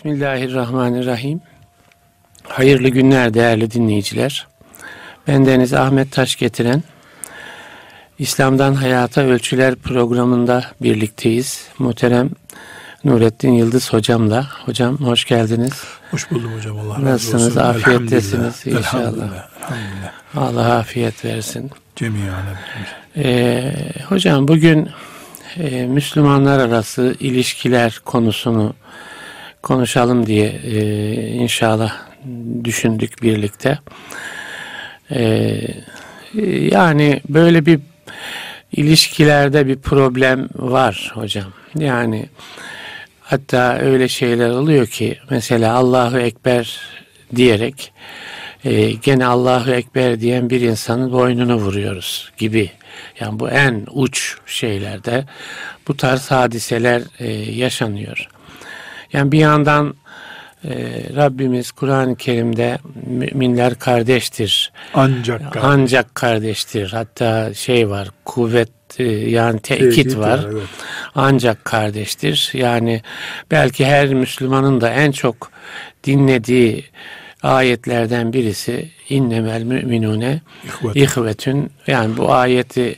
Bismillahirrahmanirrahim. Hayırlı günler değerli dinleyiciler. Ben Deniz Ahmet Taş getiren İslam'dan Hayata Ölçüler programında birlikteyiz. Muhterem Nurettin Yıldız hocamla. Hocam hoş geldiniz. Hoş buldum hocam. Allah razı Nasılsınız? olsun. Afiyettesiniz Elhamdülillah. inşallah. Elhamdülillah. Elhamdülillah. Allah afiyet versin. Cemiyen. Ee, hocam bugün e, Müslümanlar arası ilişkiler konusunu konuşalım diye e, inşallah düşündük birlikte. E, yani böyle bir ilişkilerde bir problem var hocam. Yani hatta öyle şeyler oluyor ki mesela Allahu Ekber diyerek e, gene Allahu Ekber diyen bir insanın boynunu vuruyoruz gibi. Yani bu en uç şeylerde bu tarz hadiseler e, yaşanıyor. Yani bir yandan e, Rabbimiz Kur'an-ı Kerim'de müminler kardeştir. Ancak kardeş. Ancak kardeştir. Hatta şey var kuvvet e, yani tekit var. var, evet. Ancak kardeştir. Yani belki her Müslümanın da en çok dinlediği ayetlerden birisi innemel müminune İhvet. ihvetün yani bu ayeti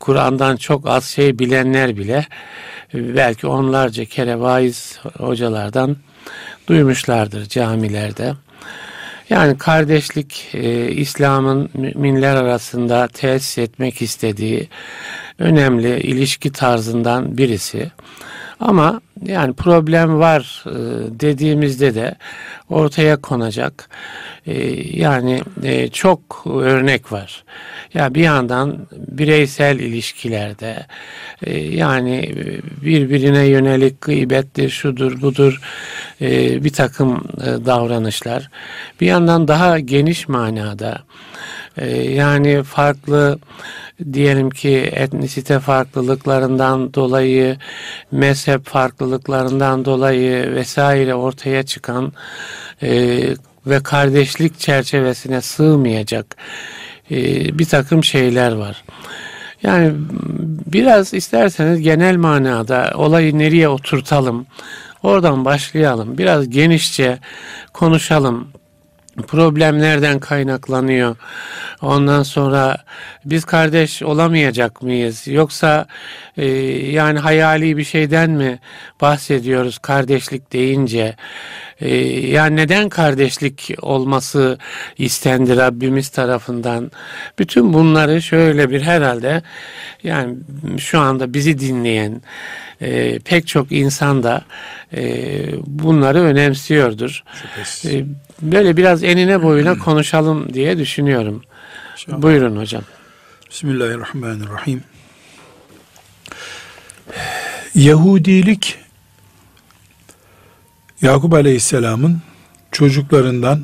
Kur'an'dan çok az şey bilenler bile belki onlarca kere vaiz hocalardan duymuşlardır camilerde. Yani kardeşlik e, İslam'ın müminler arasında tesis etmek istediği önemli ilişki tarzından birisi. Ama yani problem var e, dediğimizde de ortaya konacak e, yani e, çok örnek var. Ya bir yandan bireysel ilişkilerde yani birbirine yönelik gıybettir, şudur, budur bir takım davranışlar. Bir yandan daha geniş manada e, yani farklı diyelim ki etnisite farklılıklarından dolayı, mezhep farklılıklarından dolayı vesaire ortaya çıkan e, ve kardeşlik çerçevesine sığmayacak e, bir takım şeyler var. Yani biraz isterseniz genel manada olayı nereye oturtalım, oradan başlayalım, biraz genişçe konuşalım problem nereden kaynaklanıyor? Ondan sonra biz kardeş olamayacak mıyız? Yoksa e, yani hayali bir şeyden mi bahsediyoruz kardeşlik deyince? E, yani neden kardeşlik olması istendi Rabbimiz tarafından? Bütün bunları şöyle bir herhalde yani şu anda bizi dinleyen e, pek çok insan da e, bunları önemsiyordur. Şüphesiz. E, böyle biraz enine boyuna konuşalım diye düşünüyorum. İnşallah. Buyurun hocam. Bismillahirrahmanirrahim. Yahudilik Yakup Aleyhisselam'ın çocuklarından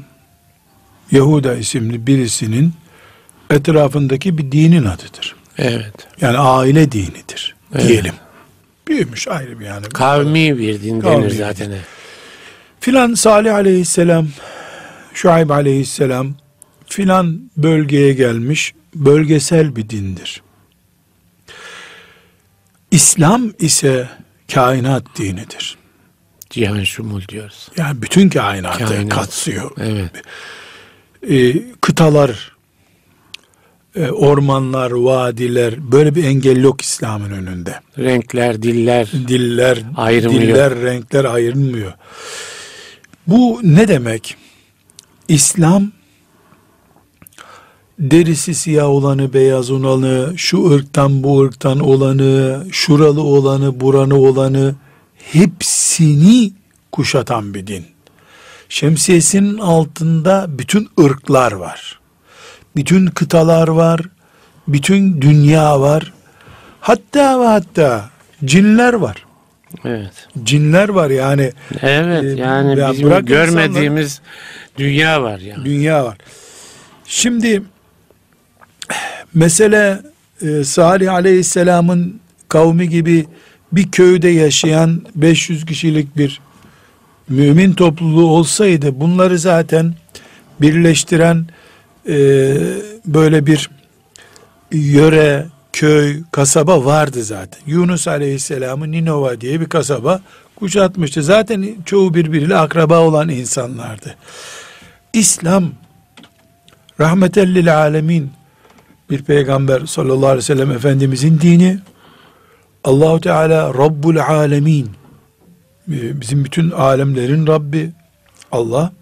Yahuda isimli birisinin etrafındaki bir dinin adıdır. Evet. Yani aile dinidir Evet. diyelim. Büyümüş ayrı bir yani. Kavmi bir din Kavmi denir zaten. Filan Salih aleyhisselam, Şuayb aleyhisselam filan bölgeye gelmiş bölgesel bir dindir. İslam ise kainat dinidir. Cihan şumul diyoruz. Yani bütün kainatı Kainat. katsıyor. Evet. Ee, kıtalar, e, ormanlar, vadiler böyle bir engel yok İslam'ın önünde. Renkler, diller. Diller, Ayrımı diller, renkler ayrılmıyor. Bu ne demek? İslam derisi siyah olanı, beyaz olanı, şu ırktan bu ırktan olanı, şuralı olanı, buranı olanı hepsini kuşatan bir din. Şemsiyesinin altında bütün ırklar var. Bütün kıtalar var. Bütün dünya var. Hatta ve hatta cinler var. Evet. Cinler var yani Evet Ee, yani ya bizim görmediğimiz dünya var yani. dünya var. Şimdi mesele e, Salih Aleyhisselam'ın kavmi gibi bir köyde yaşayan 500 kişilik bir mümin topluluğu olsaydı bunları zaten birleştiren e, böyle bir yöre, köy, kasaba vardı zaten. Yunus Aleyhisselam'ın Ninova diye bir kasaba kuşatmıştı. Zaten çoğu birbiriyle akraba olan insanlardı. İslam rahmetellil alemin bir peygamber sallallahu aleyhi ve sellem efendimizin dini Allahu Teala Rabbul alemin. Bizim bütün alemlerin Rabbi Allah.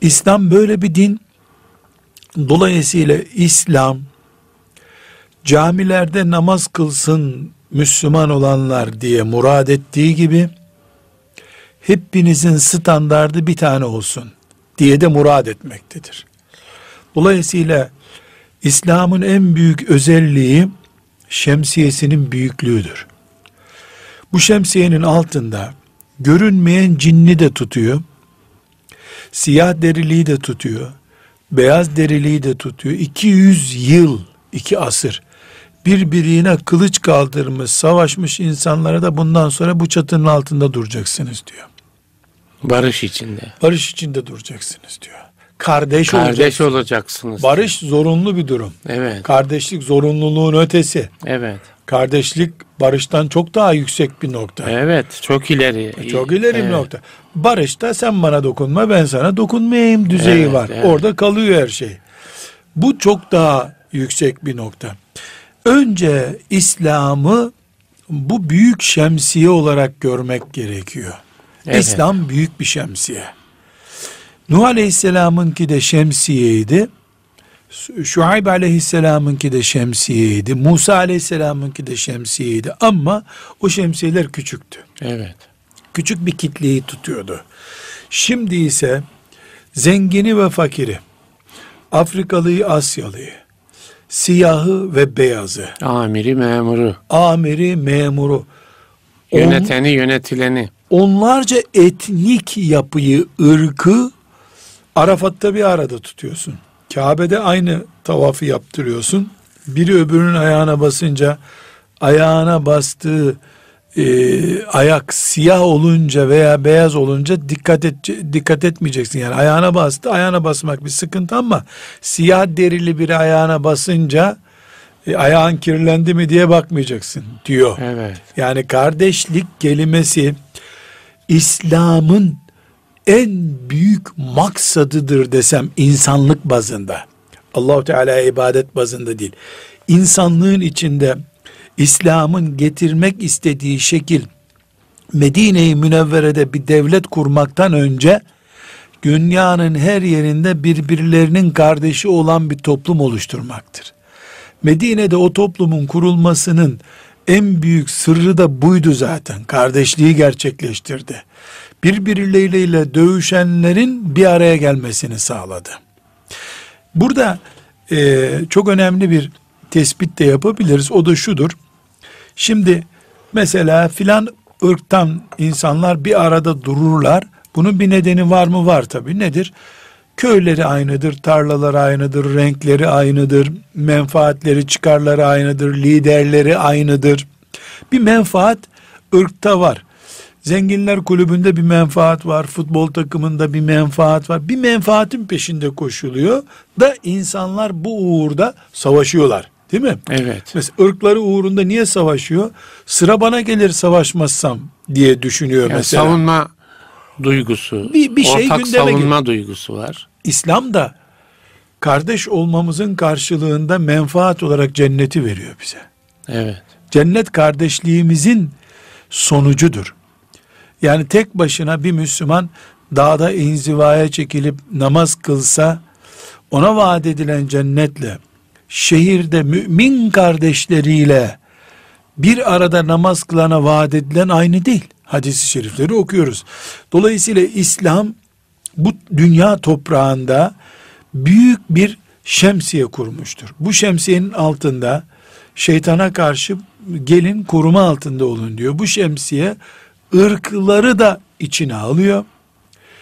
İslam böyle bir din. Dolayısıyla İslam camilerde namaz kılsın Müslüman olanlar diye murad ettiği gibi hepinizin standardı bir tane olsun diye de murad etmektedir. Dolayısıyla İslam'ın en büyük özelliği şemsiyesinin büyüklüğüdür. Bu şemsiyenin altında görünmeyen cinni de tutuyor, siyah deriliği de tutuyor, beyaz deriliği de tutuyor. 200 yıl, iki asır birbirine kılıç kaldırmış, savaşmış insanlara da bundan sonra bu çatının altında duracaksınız diyor. Barış içinde. Barış içinde duracaksınız diyor. Kardeş, Kardeş olacaksınız. olacaksınız. Barış zorunlu bir durum. Evet. Kardeşlik zorunluluğun ötesi. Evet. Kardeşlik barıştan çok daha yüksek bir nokta. Evet. Çok ileri. Çok ileri bir Evet. nokta. Barışta sen bana dokunma ben sana dokunmayayım düzeyi Evet, var. evet. Orada kalıyor her şey. Bu çok daha yüksek bir nokta. Önce İslam'ı bu büyük şemsiye olarak görmek gerekiyor. Evet. İslam büyük bir şemsiye. Nuh Aleyhisselam'ınki de şemsiyeydi. Şuayb Aleyhisselam'ınki de şemsiyeydi. Musa Aleyhisselam'ınki de şemsiyeydi. Ama o şemsiyeler küçüktü Evet. küçük bir kitleyi tutuyordu. Şimdi ise zengini ve fakiri, Afrikalıyı, Asyalıyı, siyahı ve beyazı, Amiri memuru. amiri, memuru, Yöneteni yönetileni. onlarca etnik yapıyı, ırkı Arafat'ta bir arada tutuyorsun. Kabe'de aynı tavafı yaptırıyorsun. Biri öbürünün ayağına basınca ayağına bastığı e, ayak siyah olunca veya beyaz olunca dikkat et dikkat etmeyeceksin yani ayağına bastı ayağına basmak bir sıkıntı ama siyah derili biri ayağına basınca e, ayağın kirlendi mi diye bakmayacaksın diyor. Evet. Yani kardeşlik kelimesi İslam'ın en büyük maksadıdır desem insanlık bazında. Allahu Teala ibadet bazında değil. İnsanlığın içinde İslam'ın getirmek istediği şekil Medine-i Münevvere'de bir devlet kurmaktan önce dünyanın her yerinde birbirlerinin kardeşi olan bir toplum oluşturmaktır. Medine'de o toplumun kurulmasının en büyük sırrı da buydu zaten. Kardeşliği gerçekleştirdi. Birbirleriyle dövüşenlerin bir araya gelmesini sağladı. Burada e, çok önemli bir tespit de yapabiliriz. O da şudur. Şimdi mesela filan ırktan insanlar bir arada dururlar. Bunun bir nedeni var mı? Var tabii. Nedir? Köyleri aynıdır, tarlaları aynıdır, renkleri aynıdır, menfaatleri, çıkarları aynıdır, liderleri aynıdır. Bir menfaat ırkta var. Zenginler kulübünde bir menfaat var, futbol takımında bir menfaat var. Bir menfaatin peşinde koşuluyor da insanlar bu uğurda savaşıyorlar. Değil mi? Evet. Mesela ırkları uğrunda niye savaşıyor? Sıra bana gelir savaşmazsam diye düşünüyor Yani mesela. savunma duygusu. Bir- bir şey ortak gündeme savunma duygusu var. İslam da kardeş olmamızın karşılığında menfaat olarak cenneti veriyor bize. Evet. Cennet kardeşliğimizin sonucudur. Yani tek başına bir Müslüman dağda inzivaya çekilip namaz kılsa ona vaat edilen cennetle şehirde mümin kardeşleriyle bir arada namaz kılana vaat edilen aynı değil. Hadis-i şerifleri okuyoruz. Dolayısıyla İslam bu dünya toprağında büyük bir şemsiye kurmuştur. Bu şemsiyenin altında şeytana karşı gelin koruma altında olun diyor. Bu şemsiye ırkları da içine alıyor.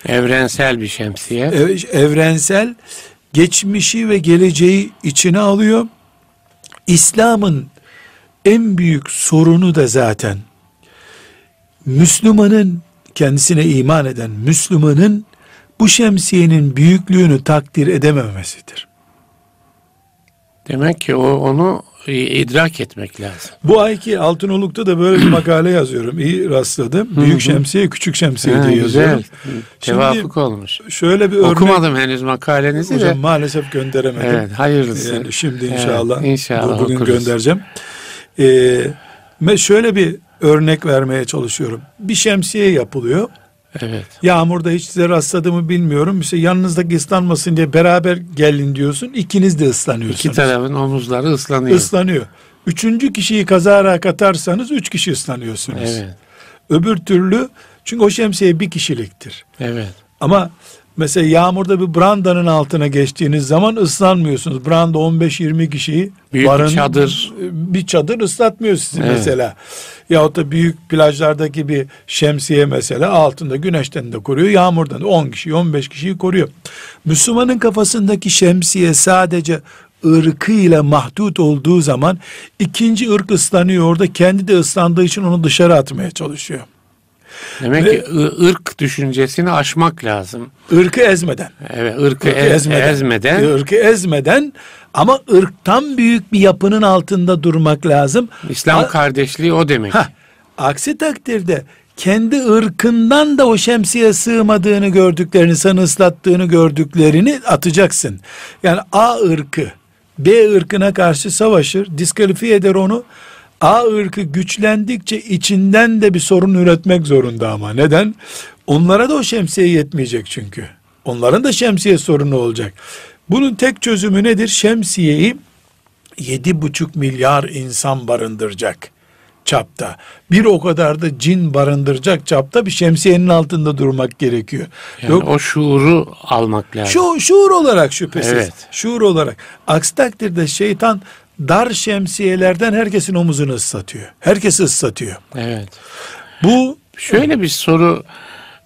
Evrensel bir şemsiye. Ev- Evrensel geçmişi ve geleceği içine alıyor. İslam'ın en büyük sorunu da zaten Müslümanın kendisine iman eden Müslümanın bu şemsiyenin büyüklüğünü takdir edememesidir. Demek ki o onu idrak etmek lazım. Bu ayki Altınoluk'ta da böyle bir makale yazıyorum. İyi rastladım. Büyük şemsiye, küçük şemsiye Ha, diye güzel. yazıyorum. Tevafuk olmuş. Şöyle bir örnek Okumadım henüz makalenizi hocam de. maalesef gönderemedim. Evet, hayırlısı. Yani şimdi Evet, inşallah, inşallah bu- bugün okuruz. göndereceğim. Ee, şöyle bir örnek vermeye çalışıyorum. Bir şemsiye yapılıyor. Evet. Yağmurda hiç size rastladığımı bilmiyorum. İşte yanınızdaki ıslanmasın diye beraber gelin diyorsun. İkiniz de ıslanıyorsunuz. İki tarafın omuzları ıslanıyor. ıslanıyor. Üçüncü kişiyi kazara katarsanız üç kişi ıslanıyorsunuz. Evet. Öbür türlü çünkü o şemsiye bir kişiliktir. Evet. Ama mesela yağmurda bir brandanın altına geçtiğiniz zaman ıslanmıyorsunuz. Branda 15-20 kişiyi Büyük bir çadır. bir çadır ıslatmıyor sizi Evet. mesela. Yahut da büyük plajlardaki bir şemsiye mesela altında güneşten de koruyor, yağmurdan da 10 kişi, 15 kişiyi koruyor. Müslümanın kafasındaki şemsiye sadece ırkıyla mahdut olduğu zaman ikinci ırk ıslanıyor orada kendi de ıslandığı için onu dışarı atmaya çalışıyor. Demek Ve- ki ırk düşüncesini aşmak lazım. Irkı ezmeden. Evet, ırkı, Irkı ez- ezmeden. ezmeden, Irkı ezmeden ama ırktan büyük bir yapının altında durmak lazım. İslam A- kardeşliği o demek. Hah, aksi takdirde kendi ırkından da o şemsiye sığmadığını gördüklerini, sana ıslattığını gördüklerini atacaksın. Yani A ırkı B ırkına karşı savaşır, diskalifiye eder onu. A ırkı güçlendikçe içinden de bir sorun üretmek zorunda ama. Neden? Onlara da o şemsiye yetmeyecek çünkü. Onların da şemsiye sorunu olacak. Bunun tek çözümü nedir? Şemsiyeyi yedi buçuk milyar insan barındıracak çapta. Bir o kadar da cin barındıracak çapta bir şemsiyenin altında durmak gerekiyor. Yani Yok o şuuru almak lazım. şu şuur olarak şüphesiz. Evet. Şuur olarak. Aksi takdirde şeytan dar şemsiyelerden herkesin omuzunu ıslatıyor. Herkesi ıslatıyor. Evet. Bu Şöyle bir soru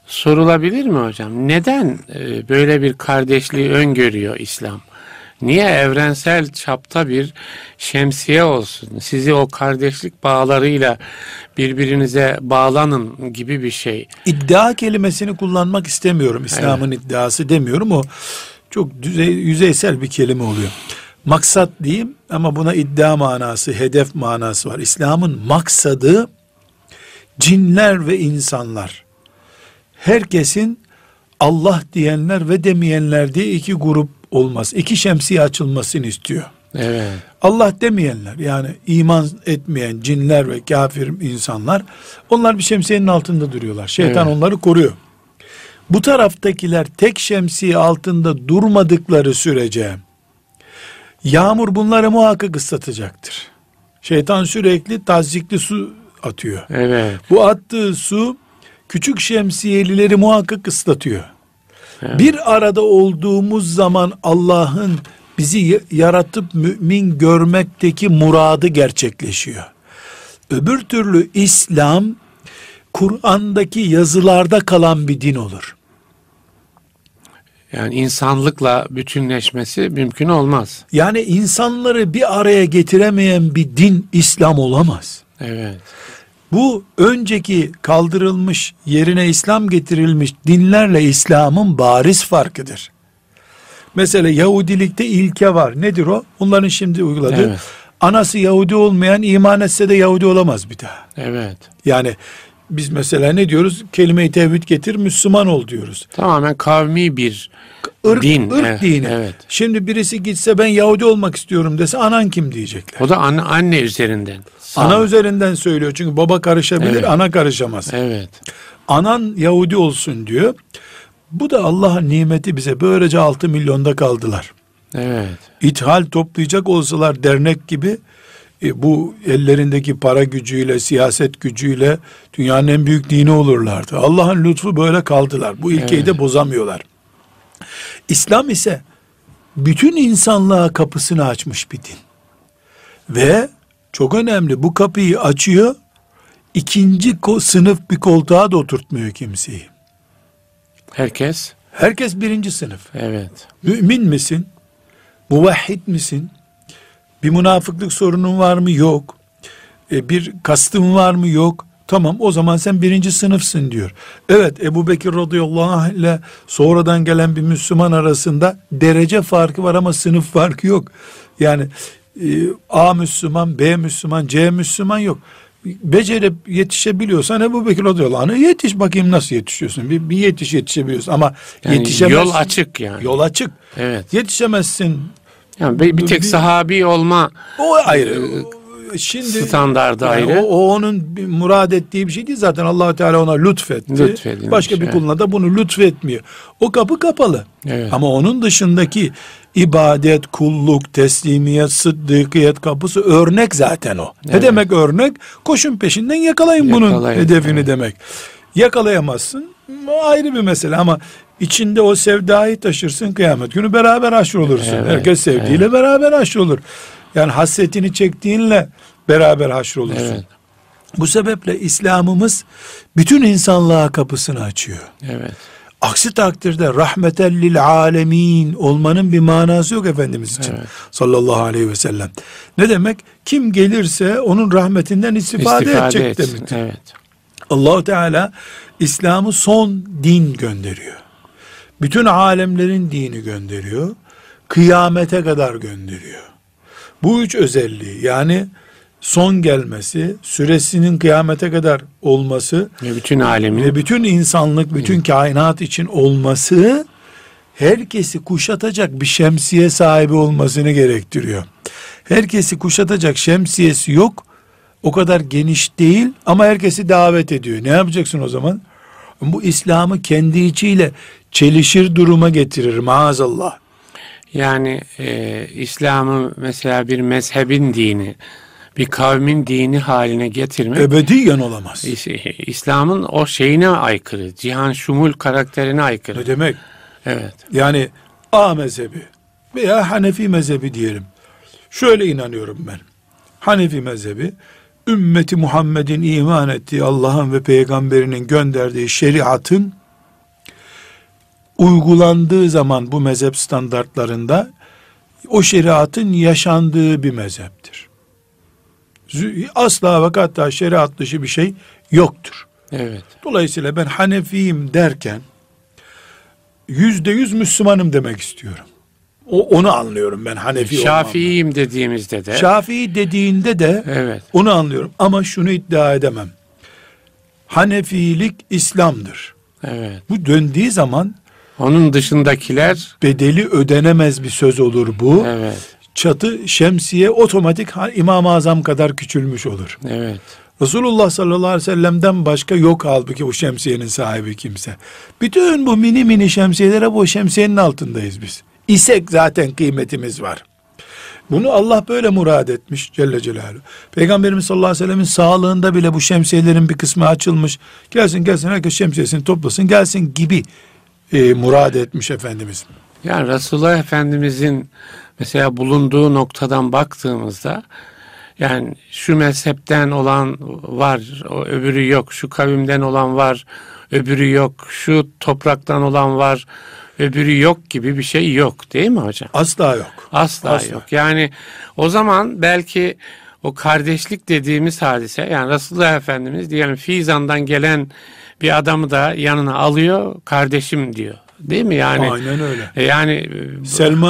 sorulabilir mi hocam? Neden e, böyle bir kardeşliği öngörüyor İslam? Niye evrensel çapta bir şemsiye olsun? Sizi o kardeşlik bağlarıyla birbirinize bağlanın gibi bir şey. iddia kelimesini kullanmak istemiyorum. İslam'ın iddiası demiyorum. O çok düzey, yüzeysel bir kelime oluyor. Maksat diyeyim ama buna iddia manası, hedef manası var. İslam'ın maksadı cinler ve insanlar. Herkesin Allah diyenler ve demeyenler diye iki grup olmaz. İki şemsiye açılmasını istiyor. Evet. Allah demeyenler yani iman etmeyen cinler ve kafir insanlar onlar bir şemsiyenin altında duruyorlar. Şeytan Evet. onları koruyor. Bu taraftakiler tek şemsiye altında durmadıkları sürece yağmur bunları muhakkak ıslatacaktır. Şeytan sürekli tazikli su atıyor. Evet. Bu attığı su küçük şemsiyelileri muhakkak ıslatıyor. Evet. Bir arada olduğumuz zaman Allah'ın bizi yaratıp mümin görmekteki muradı gerçekleşiyor. Öbür türlü İslam Kur'an'daki yazılarda kalan bir din olur. Yani insanlıkla bütünleşmesi mümkün olmaz. Yani insanları bir araya getiremeyen bir din İslam olamaz. Evet. Bu önceki kaldırılmış yerine İslam getirilmiş dinlerle İslam'ın bariz farkıdır. Mesela Yahudilikte ilke var. Nedir o? Onların şimdi uyguladığı. Evet. Anası Yahudi olmayan iman etse de Yahudi olamaz bir daha. Evet. Yani biz mesela ne diyoruz? Kelime-i tevhid getir, Müslüman ol diyoruz. Tamamen kavmi bir Irk, din. ırk evet, dini. Evet. Şimdi birisi gitse ben Yahudi olmak istiyorum dese anan kim diyecekler. O da anne, anne üzerinden. Sağ Ana ol. üzerinden söylüyor. Çünkü baba karışabilir, Evet. ana karışamaz. Evet. anan Yahudi olsun diyor. Bu da Allah'ın nimeti bize. Böylece 6 milyonda kaldılar. Evet. İthal toplayacak olsalar dernek gibi e, bu ellerindeki para gücüyle, siyaset gücüyle dünyanın en büyük dini olurlardı. Allah'ın lütfu böyle kaldılar. Bu ilkeyi Evet. de bozamıyorlar. İslam ise bütün insanlığa kapısını açmış bir din. Ve çok önemli bu kapıyı açıyor, ikinci sınıf bir koltuğa da oturtmuyor kimseyi. Herkes. Herkes birinci sınıf. Evet. Mümin misin? Muvahhid misin? Bir münafıklık sorunun var mı? Yok. E, bir kastın var mı? Yok. Tamam o zaman sen birinci sınıfsın diyor. Evet Ebu Bekir radıyallahu anh ile sonradan gelen bir Müslüman arasında derece farkı var ama sınıf farkı yok. Yani e, A Müslüman, B Müslüman, C Müslüman yok. Becerip yetişebiliyorsan Ebu Bekir radıyallahu anh'a yetiş bakayım nasıl yetişiyorsun. Bir, bir yetiş yetişebiliyorsun ama Yani yetişemezsin. yol açık yani. Yol açık. Evet. Yetişemezsin. Yani bir, bir tek sahabi olma O ayrı. Şimdi standardı yani ayrı. O, o onun murad ettiği bir şey değil zaten allah Teala ona lütfetti. Lütfedilmiş, Başka bir kuluna da bunu lütfetmiyor. O kapı kapalı. Evet. Ama onun dışındaki ibadet, kulluk, teslimiyet, sıddıkiyet kapısı örnek zaten o. Ne Evet. demek örnek? Koşun peşinden yakalayın bunun Yakalayın, hedefini evet. demek. Yakalayamazsın o ayrı bir mesele ama içinde o sevdayı taşırsın kıyamet günü beraber haşrolursun. Evet, Herkes sevdiğiyle beraber haşrolur. Yani hasretini çektiğinle beraber haşrolursun. Evet. Bu sebeple İslam'ımız bütün insanlığa kapısını açıyor. Evet. Aksi takdirde rahmeten lil alemin olmanın bir manası yok Efendimiz için. Evet. Sallallahu aleyhi ve sellem. Ne demek? Kim gelirse onun rahmetinden istifade, İstifade edecek etsin. demektir. Evet. Allahu Teala İslam'ı son din gönderiyor. Bütün alemlerin dini gönderiyor. Kıyamete kadar gönderiyor. Bu üç özelliği yani son gelmesi, süresinin kıyamete kadar olması Ve bütün alemin ve bütün insanlık, bütün kainat için olması herkesi kuşatacak bir şemsiye sahibi olmasını gerektiriyor. Herkesi kuşatacak şemsiyesi yok. O kadar geniş değil ama herkesi davet ediyor. Ne yapacaksın o zaman? Bu İslam'ı kendi içiyle çelişir duruma getirir maazallah. yani e, İslam'ı mesela bir mezhebin dini, bir kavmin dini haline getirmek Ebediyen olamaz. İs- İslam'ın o şeyine aykırı, cihan şumul karakterine aykırı. Ne demek? Evet. Yani A mezhebi veya Hanefi mezhebi diyelim. Şöyle inanıyorum ben. Hanefi mezhebi ümmeti Muhammed'in iman ettiği Allah'ın ve peygamberinin gönderdiği şeriatın uygulandığı zaman bu mezhep standartlarında o şeriatın yaşandığı bir mezheptir. Asla ve hatta şeriat dışı bir şey yoktur. Evet. Dolayısıyla ben Hanefiyim derken yüzde yüz Müslümanım demek istiyorum. O, onu anlıyorum ben Hanefi. Şafiiyim dediğimizde de Şafii dediğinde de evet. onu anlıyorum. Ama şunu iddia edemem. Hanefilik İslam'dır. Evet. Bu döndüğü zaman Onun dışındakiler bedeli ödenemez bir söz olur bu. evet. Çatı şemsiye otomatik İmam-ı Azam kadar küçülmüş olur. Evet. Resulullah sallallahu aleyhi ve sellem'den başka yok halbuki bu şemsiyenin sahibi kimse. Bütün bu mini mini şemsiyelere bu şemsiyenin altındayız biz. İsek zaten kıymetimiz var. Bunu Allah böyle murad etmiş Celle Celaluhu. Peygamberimiz sallallahu aleyhi ve sellemin sağlığında bile bu şemsiyelerin bir kısmı açılmış. Gelsin gelsin herkes şemsiyesini toplasın gelsin gibi e, murad etmiş Efendimiz. Yani Resulullah Efendimizin mesela bulunduğu noktadan baktığımızda yani şu mezhepten olan var, öbürü yok. Şu kavimden olan var, öbürü yok. Şu topraktan olan var, öbürü yok gibi bir şey yok değil mi hocam? Asla yok. Asla, Asla. yok. Yani o zaman belki o kardeşlik dediğimiz hadise yani Resulullah Efendimiz diyelim Fizan'dan gelen bir adamı da yanına alıyor kardeşim diyor. Değil mi yani? Aynen öyle. E Yani e,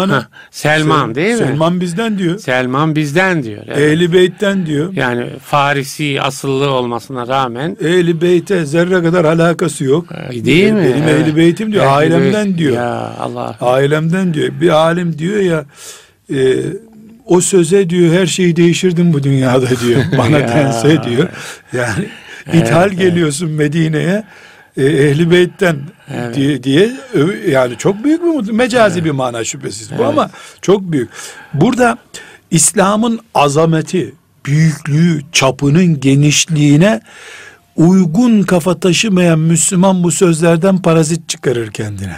Hah, Selman Sel- değil mi? Selman bizden diyor. Selman bizden diyor. Evet. Ehli Beyt'ten diyor. Yani Farisi asıllı olmasına rağmen Ehli Beyt'e zerre kadar alakası yok. e, değil mi? Benim Evet. Ehli Beyt'im diyor, Ehli ailemden Beyt- diyor. Ya Allah. Ailemden diyor. Bir alim diyor ya e, o söze diyor her şeyi değişirdim bu dünyada diyor. Bana dense diyor. Yani ithal evet. geliyorsun Medine'ye e, Ehli Beyt'ten Evet. diye, diye yani çok büyük bir mut- mecazi bir mana şüphesiz bu Evet. ama çok büyük. Burada İslam'ın azameti, büyüklüğü, çapının genişliğine uygun kafa taşımayan Müslüman bu sözlerden parazit çıkarır kendine.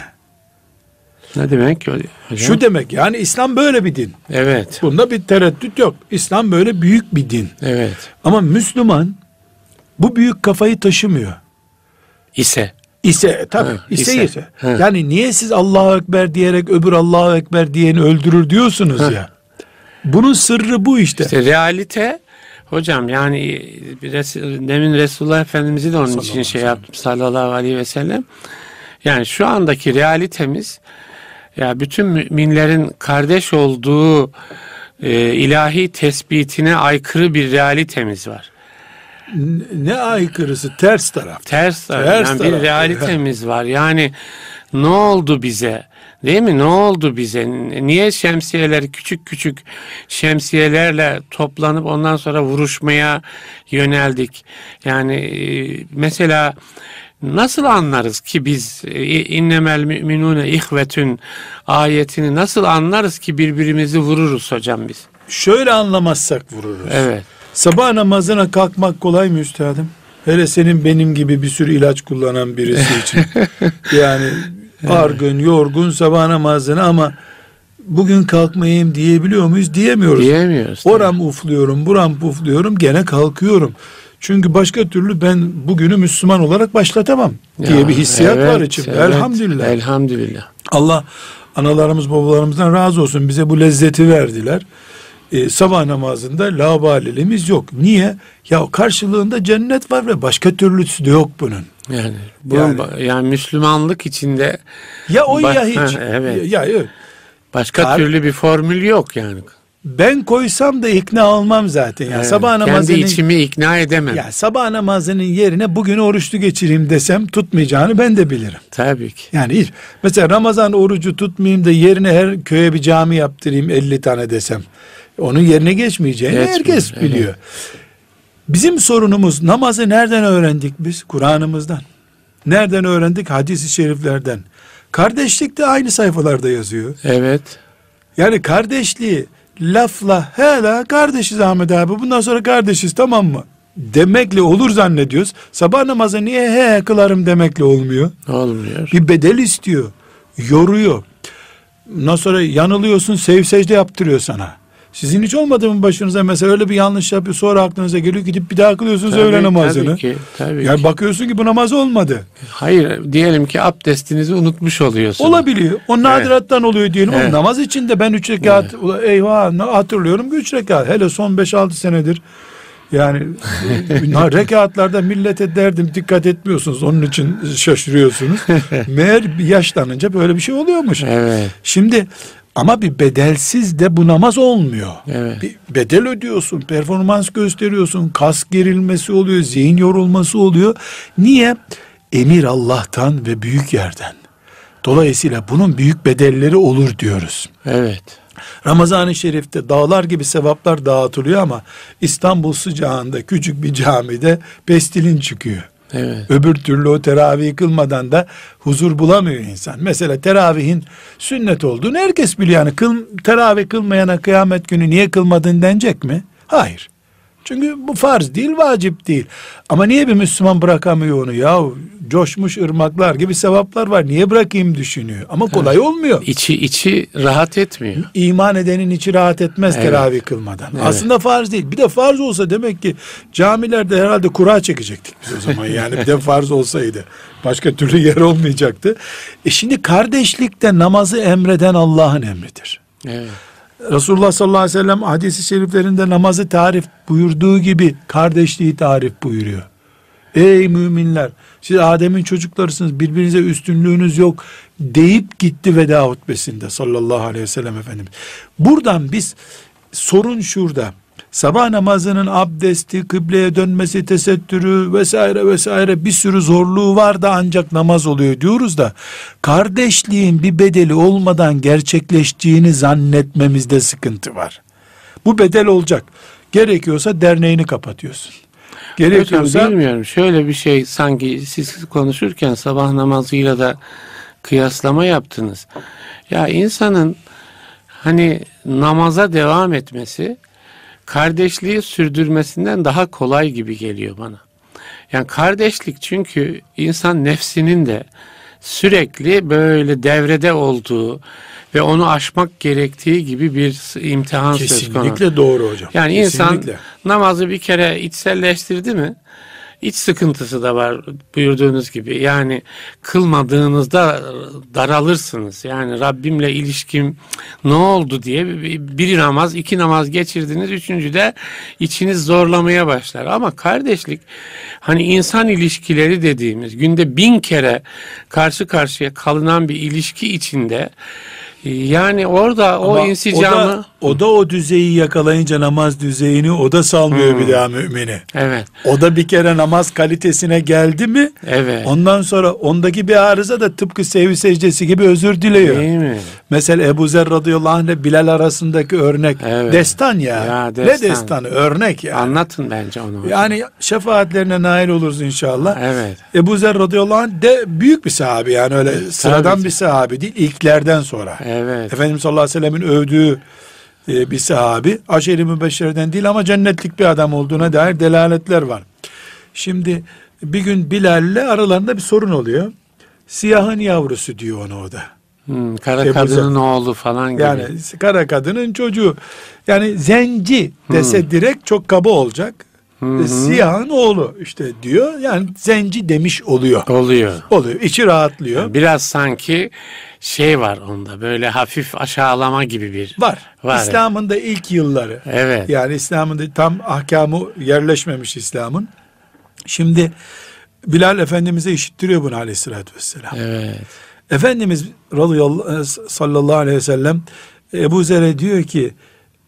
Ne demek hocam? Şu demek yani İslam böyle bir din. Evet. Bunda bir tereddüt yok. İslam böyle büyük bir din. Evet. Ama Müslüman bu büyük kafayı taşımıyor. İse. İse tabii Ha, ise ise. ise. Ha. Yani niye siz Allahu Ekber diyerek öbür Allahu Ekber diyeni öldürür diyorsunuz Ha. ya. Bunun sırrı bu işte. İşte realite hocam yani Res- demin Resulullah Efendimiz'i de onun Sallallahu için şey yaptım sallallahu aleyhi ve sellem. Yani şu andaki realitemiz ya bütün müminlerin kardeş olduğu e, ilahi tespitine aykırı bir realitemiz var. Ne aykırısı ters taraf. Ters, Ters yani taraf. bir realitemiz var. Yani ne oldu bize? Değil mi? Ne oldu bize? Niye şemsiyeler küçük küçük şemsiyelerle toplanıp ondan sonra vuruşmaya yöneldik? Yani e, mesela nasıl anlarız ki biz e, innemel müminune ihvetün ayetini nasıl anlarız ki birbirimizi vururuz hocam biz? Şöyle anlamazsak vururuz. Evet. Sabah namazına kalkmak kolay mı üstadım? Hele senin benim gibi bir sürü ilaç kullanan birisi için. yani argın, yorgun sabah namazına ama bugün kalkmayayım diyebiliyor muyuz? Diyemiyoruz. Diyemiyoruz. tabii. Oram ufluyorum, buram pufluyorum, gene kalkıyorum. Çünkü başka türlü ben bugünü Müslüman olarak başlatamam diye Ya, bir hissiyat evet, var içimde. evet. Elhamdülillah. Elhamdülillah. Allah analarımız babalarımızdan razı olsun bize bu lezzeti verdiler. Ee, sabah namazında labaliliğimiz yok. Niye? Ya karşılığında cennet var ve başka türlüsü de yok bunun. Yani bu Yani- yani, Müslümanlık içinde Ya o ya hiç. Ha, evet. Ya, ya başka Kar- türlü bir formül yok yani. ben koysam da ikna olmam zaten. Ya Evet, sabah kendi namazının içimi ikna edemem. ya sabah namazının yerine bugün oruçlu geçireyim desem tutmayacağını ben de bilirim. Tabii ki. Yani hiç. Mesela Ramazan orucu tutmayayım da yerine her köye bir cami yaptırayım 50 tane desem. Onun yerine geçmeyeceğini Geçmiyor, herkes evet. biliyor. Bizim sorunumuz namazı nereden öğrendik biz? Kur'an'ımızdan. Nereden öğrendik? Hadis-i şeriflerden. Kardeşlik de aynı sayfalarda yazıyor. Evet. Yani kardeşliği lafla hele kardeşiz Ahmet abi bundan sonra kardeşiz tamam mı? Demekle olur zannediyoruz. Sabah namazı niye he kılarım demekle olmuyor. Olmuyor. Bir bedel istiyor. Yoruyor. Ondan sonra yanılıyorsun sev secde yaptırıyor sana. Sizin hiç olmadı mı başınıza mesela öyle bir yanlış yapıyor sonra aklınıza geliyor gidip bir daha kılıyorsunuz Tabii, öğle namazını. Tabii ki. Tabii Yani ki. bakıyorsun ki bu namaz olmadı. Hayır diyelim ki abdestinizi unutmuş oluyorsun. Olabiliyor. O nadirattan oluyor diyelim Evet. namaz içinde ben üç rekat ula eyvah hatırlıyorum ki üç rekat. Hele son 5-6 senedir yani rekatlarda millete derdim dikkat etmiyorsunuz. Onun için şaşırıyorsunuz. Meğer yaşlanınca böyle bir şey oluyormuş. Evet. Şimdi ama bir bedelsiz de bu namaz olmuyor. Evet. Bir bedel ödüyorsun, performans gösteriyorsun, kas gerilmesi oluyor, zihin yorulması oluyor. Niye? Emir Allah'tan ve büyük yerden. Dolayısıyla bunun büyük bedelleri olur diyoruz. Evet. Ramazan-ı Şerif'te dağlar gibi sevaplar dağıtılıyor ama İstanbul sıcağında küçük bir camide pestilin çıkıyor. Evet. Öbür türlü o teravih kılmadan da huzur bulamıyor insan. Mesela teravihin sünnet olduğunu herkes biliyor. Yani kıl, teravih kılmayana kıyamet günü niye kılmadın denecek mi? Hayır. Çünkü bu farz değil, vacip değil. Ama niye bir Müslüman bırakamıyor onu? Ya coşmuş ırmaklar gibi sevaplar var. Niye bırakayım düşünüyor. Ama kolay olmuyor. İçi içi rahat etmiyor. İman edenin içi rahat etmez Evet. teravih kılmadan. Evet. Aslında farz değil. Bir de farz olsa demek ki camilerde herhalde kura çekecektik biz o zaman. Yani bir de farz olsaydı. Başka türlü yer olmayacaktı. E şimdi kardeşlikte namazı emreden Allah'ın emridir. Evet. Resulullah sallallahu aleyhi ve sellem hadisi şeriflerinde namazı tarif buyurduğu gibi kardeşliği tarif buyuruyor. Ey müminler siz Adem'in çocuklarısınız birbirinize üstünlüğünüz yok deyip gitti veda hutbesinde sallallahu aleyhi ve sellem Efendimiz. Buradan biz sorun şurada. Sabah namazının abdesti, kıbleye dönmesi, tesettürü vesaire vesaire bir sürü zorluğu var da ancak namaz oluyor diyoruz da kardeşliğin bir bedeli olmadan gerçekleştiğini zannetmemizde sıkıntı var. Bu bedel olacak. Gerekiyorsa derneğini kapatıyorsun. Hocam Gerekiyorsa bilmiyorum. Şöyle bir şey sanki siz konuşurken sabah namazıyla da kıyaslama yaptınız. Ya insanın hani namaza devam etmesi kardeşliği sürdürmesinden daha kolay gibi geliyor bana. Yani kardeşlik çünkü insan nefsinin de sürekli böyle devrede olduğu ve onu aşmak gerektiği gibi bir imtihan söz konusu. kesinlikle doğru hocam. Yani insan Kesinlikle. namazı bir kere içselleştirdi mi iç sıkıntısı da var buyurduğunuz gibi. Yani kılmadığınızda daralırsınız. Yani Rabbimle ilişkim ne oldu diye bir namaz, iki namaz geçirdiniz. Üçüncüde içiniz zorlamaya başlar. Ama kardeşlik hani insan ilişkileri dediğimiz günde bin kere karşı karşıya kalınan bir ilişki içinde yani orada Ama o insicamı o da, O da o düzeyi yakalayınca namaz düzeyini o da salmıyor bir daha mümini. Evet. O da bir kere namaz kalitesine geldi mi Evet. ondan sonra ondaki bir arıza da tıpkı sevgi secdesi gibi özür diliyor. Değil mi? Mesela Ebu Zer radıyallahu anh ile Bilal arasındaki örnek Evet. destan ya. Ya Ne destan. destanı? Örnek ya. Anlatın bence onu. hocam. Yani şefaatlerine nail oluruz inşallah. Evet. Ebu Zer radıyallahu anh de büyük bir sahabi yani öyle sıradan ki. bir sahabi değil ilklerden sonra. Evet. Efendimiz sallallahu aleyhi ve sellemin övdüğü e, bir sahabi. Aşeri mübeşşerden değil ama cennetlik bir adam olduğuna dair delaletler var. Şimdi bir gün Bilal'le aralarında bir sorun oluyor. Siyahın yavrusu diyor onu o da. Hmm, kara Ebu kadının oğlu falan gibi. Yani kara kadının çocuğu. Yani zenci dese direkt çok kaba olacak. E, Siyahın oğlu işte diyor. Yani zenci demiş oluyor. Oluyor. Oluyor. İçi rahatlıyor. Biraz sanki şey var onda böyle hafif aşağılama gibi bir. Var. Var, İslam'ın da ilk yılları. Evet. Yani İslam'ın da tam ahkamı yerleşmemiş İslam'ın. Şimdi Bilal Efendimiz'e işittiriyor bunu aleyhissalatü vesselam. Evet. Efendimiz radıyallahu sallallahu aleyhi ve sellem Ebu Zer'e diyor ki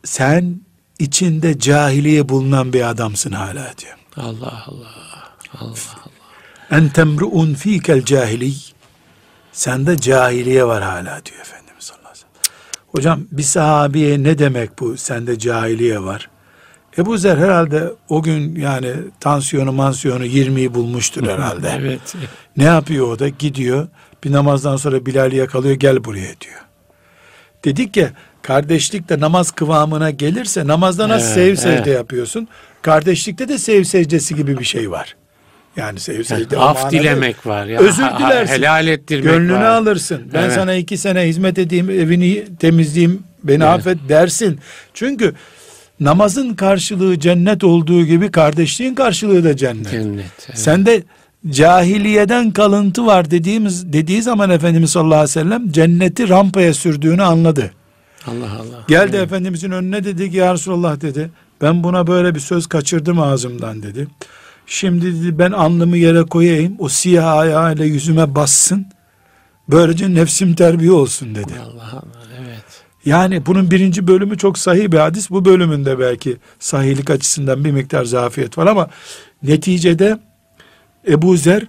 sen içinde cahiliye bulunan bir adamsın hala diyor. Allah Allah. Allah. En temruun fikel cahili. Sende cahiliye var hala diyor Efendimiz sallallahu aleyhi ve sellem. Hocam bir sahabiye ne demek bu sende cahiliye var? Ebu Zer herhalde o gün yani tansiyonu mansiyonu 20'yi bulmuştur herhalde. Evet. Ne yapıyor o da? Gidiyor bir namazdan sonra Bilal'i yakalıyor gel buraya diyor. Dedik ya kardeşlikte namaz kıvamına gelirse namazda nasıl Evet, sev secde evet. yapıyorsun? Kardeşlikte de sev secdesi gibi bir şey var. Yani sev secde. o Af dilemek var. Ya. Özür dilersin. Helal ettirmek Gönlünü var. alırsın. Ben Evet. sana iki sene hizmet edeyim, evini temizleyeyim, beni Evet. affet dersin. Çünkü namazın karşılığı cennet olduğu gibi kardeşliğin karşılığı da cennet. Cennet. evet. Sende cahiliyeden kalıntı var dediğimiz dediği zaman Efendimiz sallallahu aleyhi ve sellem cenneti rampaya sürdüğünü anladı. Allah Allah. Geldi Efendimizin önüne dedi ki ya Resulallah dedi. Ben buna böyle bir söz kaçırdım ağzımdan dedi. Şimdi dedi, ben alnımı yere koyayım. O siyah ayağıyla yüzüme bassın. Böylece nefsim terbiye olsun dedi. Allah Allah. Evet. Yani bunun birinci bölümü çok sahih bir hadis. Bu bölümünde belki sahihlik açısından bir miktar zafiyet var ama neticede Ebu Zer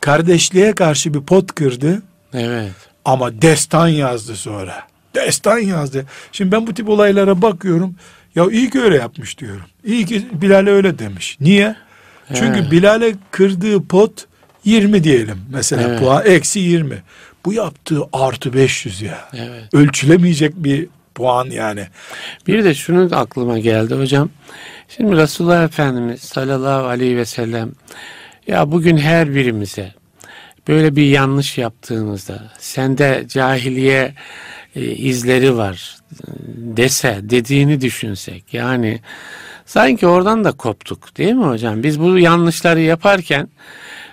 kardeşliğe karşı bir pot kırdı Evet. ama destan yazdı sonra. Destan yazdı. Şimdi ben bu tip olaylara bakıyorum. Ya iyi ki öyle yapmış diyorum. İyi ki Bilal'e öyle demiş. Niye? Çünkü Evet. Bilal'e kırdığı pot 20 diyelim. Mesela Evet. puan eksi 20. Bu yaptığı artı 500 ya. Evet. Ölçülemeyecek bir puan yani. Bir de şunu da aklıma geldi hocam. Şimdi Resulullah Efendimiz sallallahu aleyhi ve sellem ya bugün her birimize böyle bir yanlış yaptığımızda sende cahiliye e, izleri var e, dese dediğini düşünsek yani sanki oradan da koptuk değil mi hocam? Biz bu yanlışları yaparken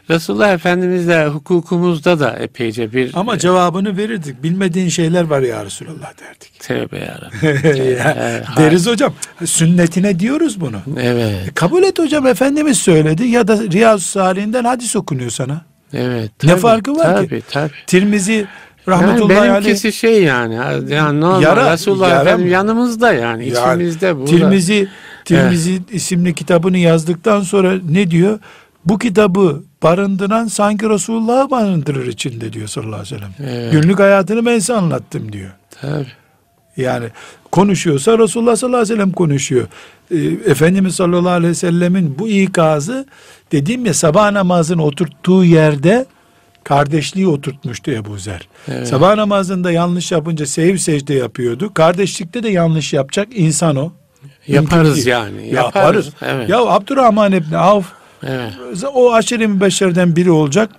Resulullah Efendimizle hukukumuzda da epeyce bir Ama cevabını verirdik. Bilmediğin şeyler var ya Resulallah derdik. yarabbim. Ya, Evet, Deriz hocam. Sünnetine diyoruz bunu. Evet, E, kabul et hocam Efendimiz söyledi ya da Riyazu Salih'inden hadis okunuyor sana. evet. Ne tabii, farkı var ki? tabii, Tabii, Tirmizi rahmetullahi aleyh. benimkisi şey yani, yani normal Yara- Resulullah yara Efendim mı? yanımızda yani, Yani içimizde burada. Tirmizi Tirmizi isimli kitabını yazdıktan sonra ne diyor? Bu kitabı barındıran sanki Resulullah'ı barındırır içinde diyor sallallahu aleyhi ve sellem. Evet. Günlük hayatını ben size anlattım diyor. Tabii. Yani konuşuyorsa Resulullah sallallahu aleyhi ve sellem konuşuyor. Ee, Efendimiz sallallahu aleyhi ve sellemin bu ikazı dediğim ya sabah namazını oturttuğu yerde kardeşliği oturtmuştu Ebu Zer. Evet. Sabah namazında yanlış yapınca sehiv secde yapıyordu. Kardeşlikte de yanlış yapacak insan o. Yaparız yani. Yaparız. Yaparız. Evet. Ya Abdurrahman İbni Avf evet. o aşire mübeşşerden biri olacak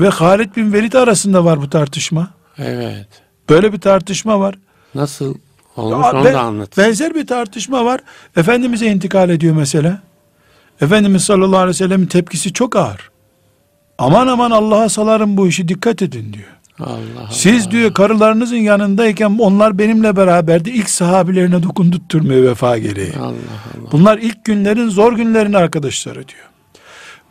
ve Halid bin Velid arasında var bu tartışma. Evet. Böyle bir tartışma var. Nasıl olmuş Ya onu ben- da anlat. Benzer bir tartışma var. Efendimiz'e intikal ediyor mesela. Efendimiz sallallahu aleyhi ve sellemin tepkisi çok ağır. Aman aman Allah'a salarım bu işi dikkat edin diyor. Allah Allah. Siz diyor karılarınızın yanındayken onlar benimle beraberdi. İlk sahabilerine dokundurtturmuyor vefa gereği. Allah Allah. Bunlar ilk günlerin zor günlerin arkadaşları diyor.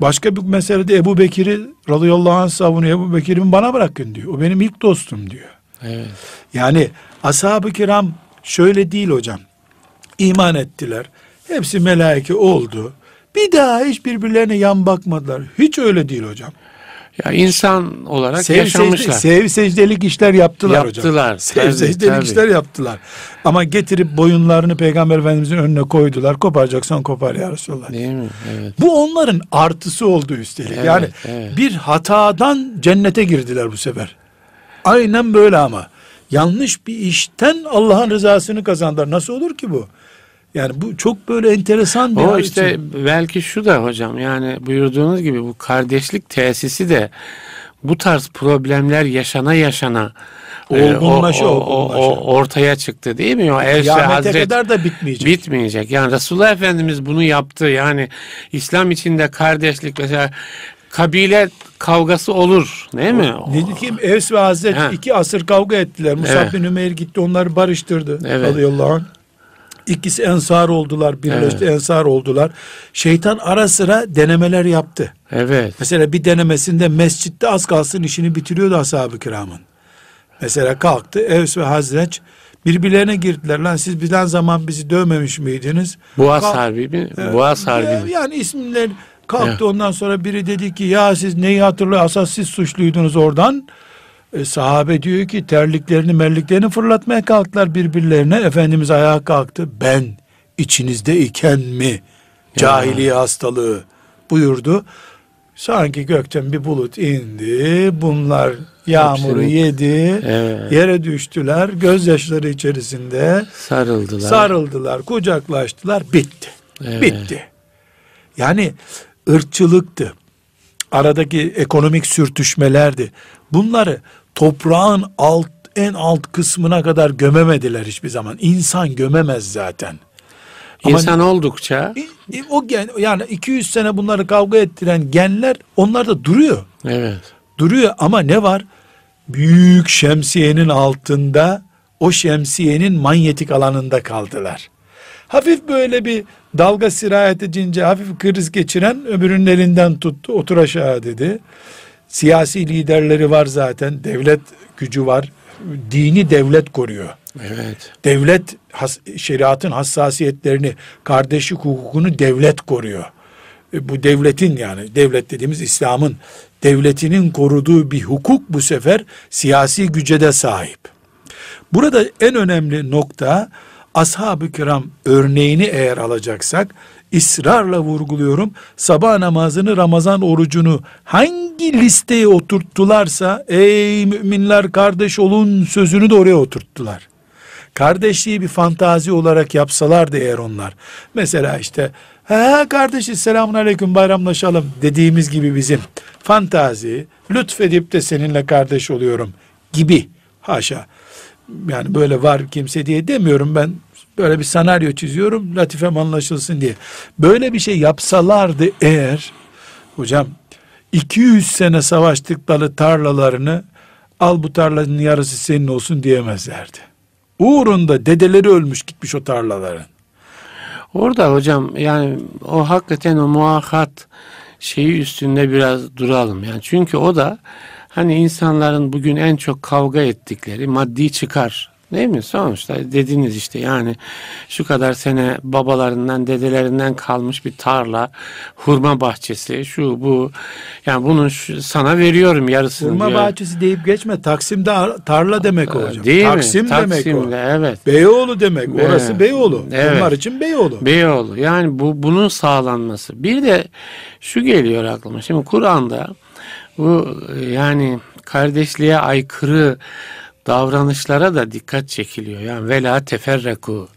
Başka bir meselede Ebu Bekir'i radıyallahu anh savunuyor. Ebu Bekir'imi bana bırakın diyor. O benim ilk dostum diyor. Evet. Yani ashab-ı kiram şöyle değil hocam. iman ettiler. Hepsi melaike oldu. Bir daha hiç birbirlerine yan bakmadılar. Hiç öyle değil hocam. Ya insan olarak Sev, yaşamışlar. secde, sev secdelik işler yaptılar, hocam. Yaptılar, Sev tabii, secdelik tabii. işler yaptılar. Ama getirip boyunlarını Peygamber Efendimizin önüne koydular. Koparacaksan kopar ya Resulallah. Değil mi? Evet. Bu onların artısı oldu üstelik. Evet, yani evet. bir hatadan cennete girdiler bu sefer. Aynen böyle ama. Yanlış bir işten Allah'ın rızasını kazandılar. Nasıl olur ki bu? Yani bu çok böyle enteresan bir O işte için. belki şu da hocam yani buyurduğunuz gibi bu kardeşlik tesisi de bu tarz problemler yaşana yaşana e, Olgunlaşa, o- o- o- olgunlaşa. o ortaya çıktı değil mi? O Evs ve Kıyamete Hazret kadar da bitmeyecek. bitmeyecek. Yani Resulullah Efendimiz bunu yaptı. Yani İslam içinde kardeşlik mesela kabile kavgası olur değil mi? Dedi ki Evs ve Hazret Ha. iki asır kavga ettiler. Musab Evet. bin Ümeyr gitti onları barıştırdı. Evet. Radıyallahu anh. İkisi ensar oldular, birleşti ensar oldular. Şeytan ara sıra denemeler yaptı. Evet. Mesela bir denemesinde mescitte az kalsın işini bitiriyordu ashab-ı kiramın. Mesela kalktı Evs ve Hazreç birbirlerine girdiler. Lan siz bizden zaman bizi dövmemiş miydiniz? Boğaz Kalk- Harbi mi? Evet. Boğaz Ya- Harbi mi? Yani isimler kalktı Evet. ondan sonra biri dedi ki ya siz neyi hatırlıyor asas siz suçluydunuz oradan. E, sahabe diyor ki terliklerini merliklerini fırlatmaya kalktılar birbirlerine. Efendimiz ayağa kalktı. Ben içinizde iken mi cahiliye hastalığı buyurdu. Sanki gökten bir bulut indi. Bunlar yağmuru Hepsini- yedi. Evet. Yere düştüler. Gözyaşları içerisinde Sarıldılar. sarıldılar, kucaklaştılar. Bitti. Evet. Bitti. Yani ırkçılıktı. Aradaki ekonomik sürtüşmelerdi. Bunları toprağın alt en alt kısmına kadar gömemediler hiçbir zaman. İnsan gömemez zaten. Ama İnsan oldukça i- i- o gen yani 200 sene bunları kavga ettiren genler onlar da duruyor. evet. Duruyor ama ne var? Büyük şemsiyenin altında o şemsiyenin manyetik alanında kaldılar. Hafif böyle bir dalga sirayet edince hafif kriz geçiren öbürünün elinden tuttu otur aşağı dedi. Siyasi liderleri var zaten devlet gücü var. Dini devlet koruyor. Evet. Devlet has- şeriatın hassasiyetlerini, kardeşlik hukukunu devlet koruyor. E, Bu devletin yani devlet dediğimiz İslam'ın devletinin koruduğu bir hukuk bu sefer siyasi güce de sahip. Burada en önemli nokta ashab-ı kiram örneğini eğer alacaksak ısrarla vurguluyorum sabah namazını Ramazan orucunu hangi listeye oturttularsa ey müminler kardeş olun sözünü de oraya oturttular. Kardeşliği bir fantazi olarak yapsalardı eğer onlar. Mesela işte ha kardeşiz selamun aleyküm bayramlaşalım dediğimiz gibi bizim fantazi lütfedip de seninle kardeş oluyorum gibi haşa. Yani böyle var kimse diye demiyorum ben böyle bir senaryo çiziyorum latifem anlaşılsın diye. Böyle bir şey yapsalardı eğer hocam 200 sene savaştıkları tarlalarını al bu tarlanın yarısı senin olsun diyemezlerdi. Uğrunda dedeleri ölmüş gitmiş o tarlaların. Orada hocam yani o hakikaten o muakat şeyi üstünde biraz duralım. Yani çünkü o da hani insanların bugün en çok kavga ettikleri maddi çıkar. Değil mi? Sonuçta dediniz işte yani şu kadar sene babalarından dedelerinden kalmış bir tarla, hurma bahçesi, şu bu. Yani bunun şu- sana veriyorum yarısını Hurma diyor. bahçesi deyip geçme. Taksim'de ar- tarla demek o hocam. Değil Taksim mi? demek o. Taksim'de evet. Beyoğlu demek. Orası Evet. Beyoğlu. Evet. Onlar için Beyoğlu. Beyoğlu. Yani bu bunun sağlanması. Bir de şu geliyor aklıma. Şimdi Kur'an'da bu e, yani kardeşliğe aykırı davranışlara da dikkat çekiliyor. Yani vela teferreku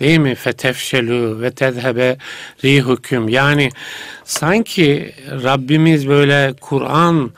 değil mi? Fetefşelu ve tezhebe rihukum. Yani sanki Rabbimiz böyle Kur'an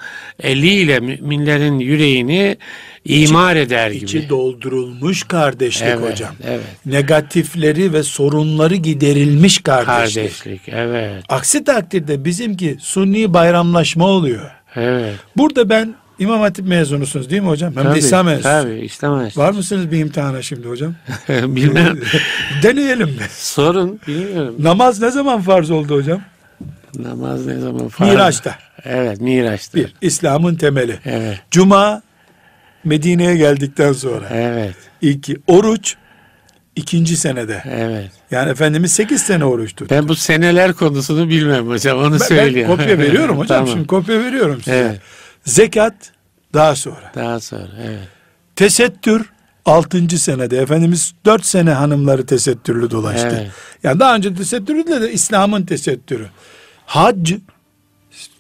eliyle müminlerin yüreğini imar eder gibi. İçi doldurulmuş kardeşlik Evet, hocam. evet. Negatifleri ve sorunları giderilmiş kardeşlik. Kardeşlik. Evet. Aksi takdirde bizimki sunni bayramlaşma oluyor. Evet. Burada ben İmam Hatip mezunusunuz değil mi hocam? Hem de Tabii, İslam mezunusunuz. Tabii İslam enstitüsü. Var mısınız bir imtihana şimdi hocam? Bilmem. Deneyelim mi? Sorun bilmiyorum. Namaz ne zaman farz oldu hocam? Namaz ne zaman farz? Miraç'ta. Evet Miraç'ta. Bir, İslam'ın temeli. Evet. Cuma Medine'ye geldikten sonra. Evet. İki, oruç. ikinci senede. Evet. Yani Efendimiz 8 sene oruç tuttu. Ben bu seneler konusunu bilmem hocam. Onu Ben- söyleyeyim. Ben kopya veriyorum hocam. Tamam. Şimdi kopya veriyorum size. Evet. Zekat daha sonra. Daha sonra evet. Tesettür 6. senede. Efendimiz 4 sene hanımları tesettürlü dolaştı. Evet. Yani daha önce tesettürlü de, de İslam'ın tesettürü. Hac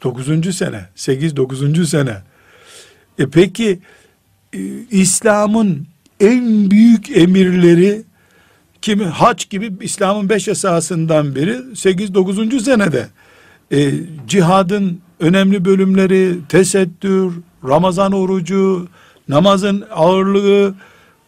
9. sene. 8-9. sene. E peki e, İslam'ın en büyük emirleri kimi hac gibi İslam'ın beş esasından biri 8-9. senede. E, cihadın önemli bölümleri tesettür, Ramazan orucu, namazın ağırlığı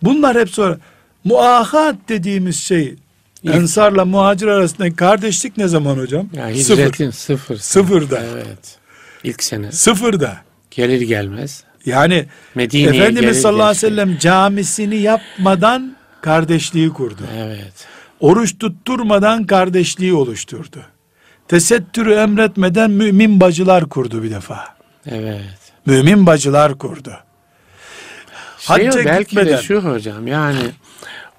bunlar hep sonra. Muahat dediğimiz şey İlk- Ensarla muhacir arasındaki kardeşlik ne zaman hocam? Ya Sıfır. hicretin sıfır. Sıfırda. Evet. İlk sene. Sıfırda. Gelir gelmez. Yani Medine'ye Efendimiz gelir sallallahu aleyhi ve sellem camisini yapmadan kardeşliği kurdu. Evet. Oruç tutturmadan kardeşliği oluşturdu. Tesettürü emretmeden mümin bacılar kurdu bir defa. Evet. Mümin bacılar kurdu. Şey Hacca belki de gitmeden- şu hocam yani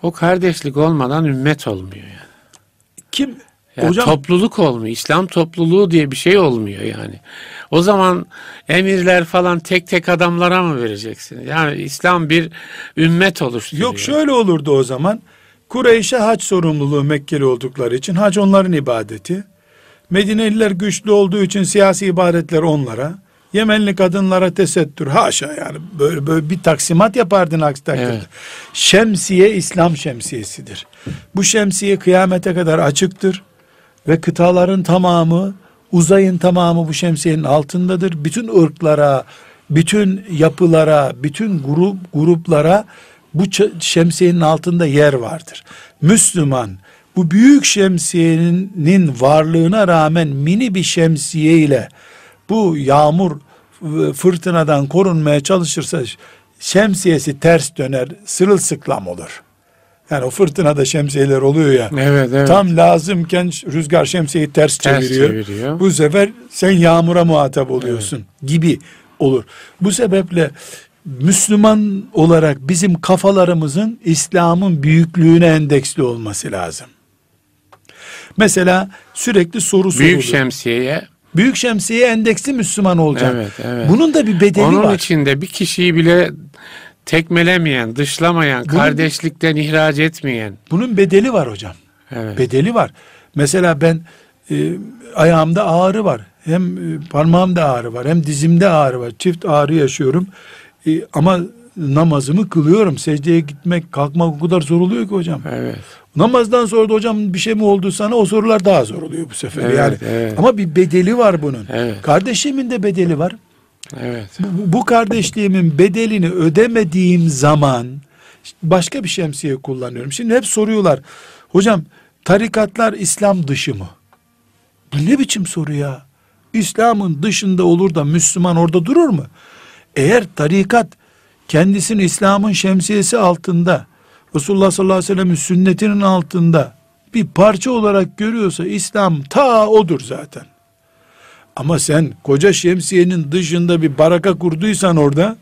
o kardeşlik olmadan ümmet olmuyor yani. Kim? Ya Hocam topluluk olmuyor. İslam topluluğu diye bir şey olmuyor yani. O zaman emirler falan tek tek adamlara mı vereceksin? Yani İslam bir ümmet oluşturuyor. yok şöyle olurdu o zaman. Kureyş'e hac sorumluluğu Mekkeli oldukları için hac onların ibadeti. Medineliler güçlü olduğu için siyasi ibadetler onlara. Yemenli kadınlara tesettür. Haşa yani böyle, böyle bir taksimat yapardın aksi takdirde. Evet. Şemsiye İslam şemsiyesidir. Bu şemsiye kıyamete kadar açıktır. Ve kıtaların tamamı, uzayın tamamı bu şemsiyenin altındadır. Bütün ırklara, bütün yapılara, bütün grup gruplara bu şemsiyenin altında yer vardır. Müslüman bu büyük şemsiyenin varlığına rağmen mini bir şemsiye ile bu yağmur e, fırtınadan korunmaya çalışırsa şemsiyesi ters döner, sırılsıklam olur. Yani o fırtınada şemsiyeler oluyor ya. Evet evet. Tam lazımken rüzgar şemsiyeyi ters, Ters çeviriyor. çeviriyor. Bu sefer sen yağmura muhatap oluyorsun gibi olur. Bu sebeple Müslüman olarak bizim kafalarımızın İslam'ın büyüklüğüne endeksli olması lazım. Mesela sürekli soru sorulur. Büyük şemsiyeye. Büyük şemsiye endeksli Müslüman olacak. Evet, evet. Bunun da bir bedeli Onun var. içinde bir kişiyi bile tekmelemeyen, dışlamayan, Bunun- kardeşlikten ihraç etmeyen. Bunun bedeli var hocam. Evet. bedeli var. Mesela ben e, ayağımda ağrı var. Hem e, parmağımda ağrı var. Hem dizimde ağrı var. Çift ağrı yaşıyorum. E, ama namazımı kılıyorum. Secdeye gitmek, kalkmak o kadar zor oluyor ki hocam. Evet. Namazdan sonra da hocam bir şey mi oldu sana o sorular daha zor oluyor bu sefer. Evet, yani. evet. Ama bir bedeli var bunun. Evet. Kardeşimin de bedeli var. Evet. Bu, bu kardeşliğimin bedelini ödemediğim zaman başka bir şemsiye kullanıyorum. Şimdi hep soruyorlar. Hocam tarikatlar İslam dışı mı? Bu ne biçim soru ya? İslam'ın dışında olur da Müslüman orada durur mu? Eğer tarikat kendisini İslam'ın şemsiyesi altında Resulullah sallallahu aleyhi ve sellem'in sünnetinin altında bir parça olarak görüyorsa İslam ta odur zaten. Ama sen koca şemsiyenin dışında bir baraka kurduysan orada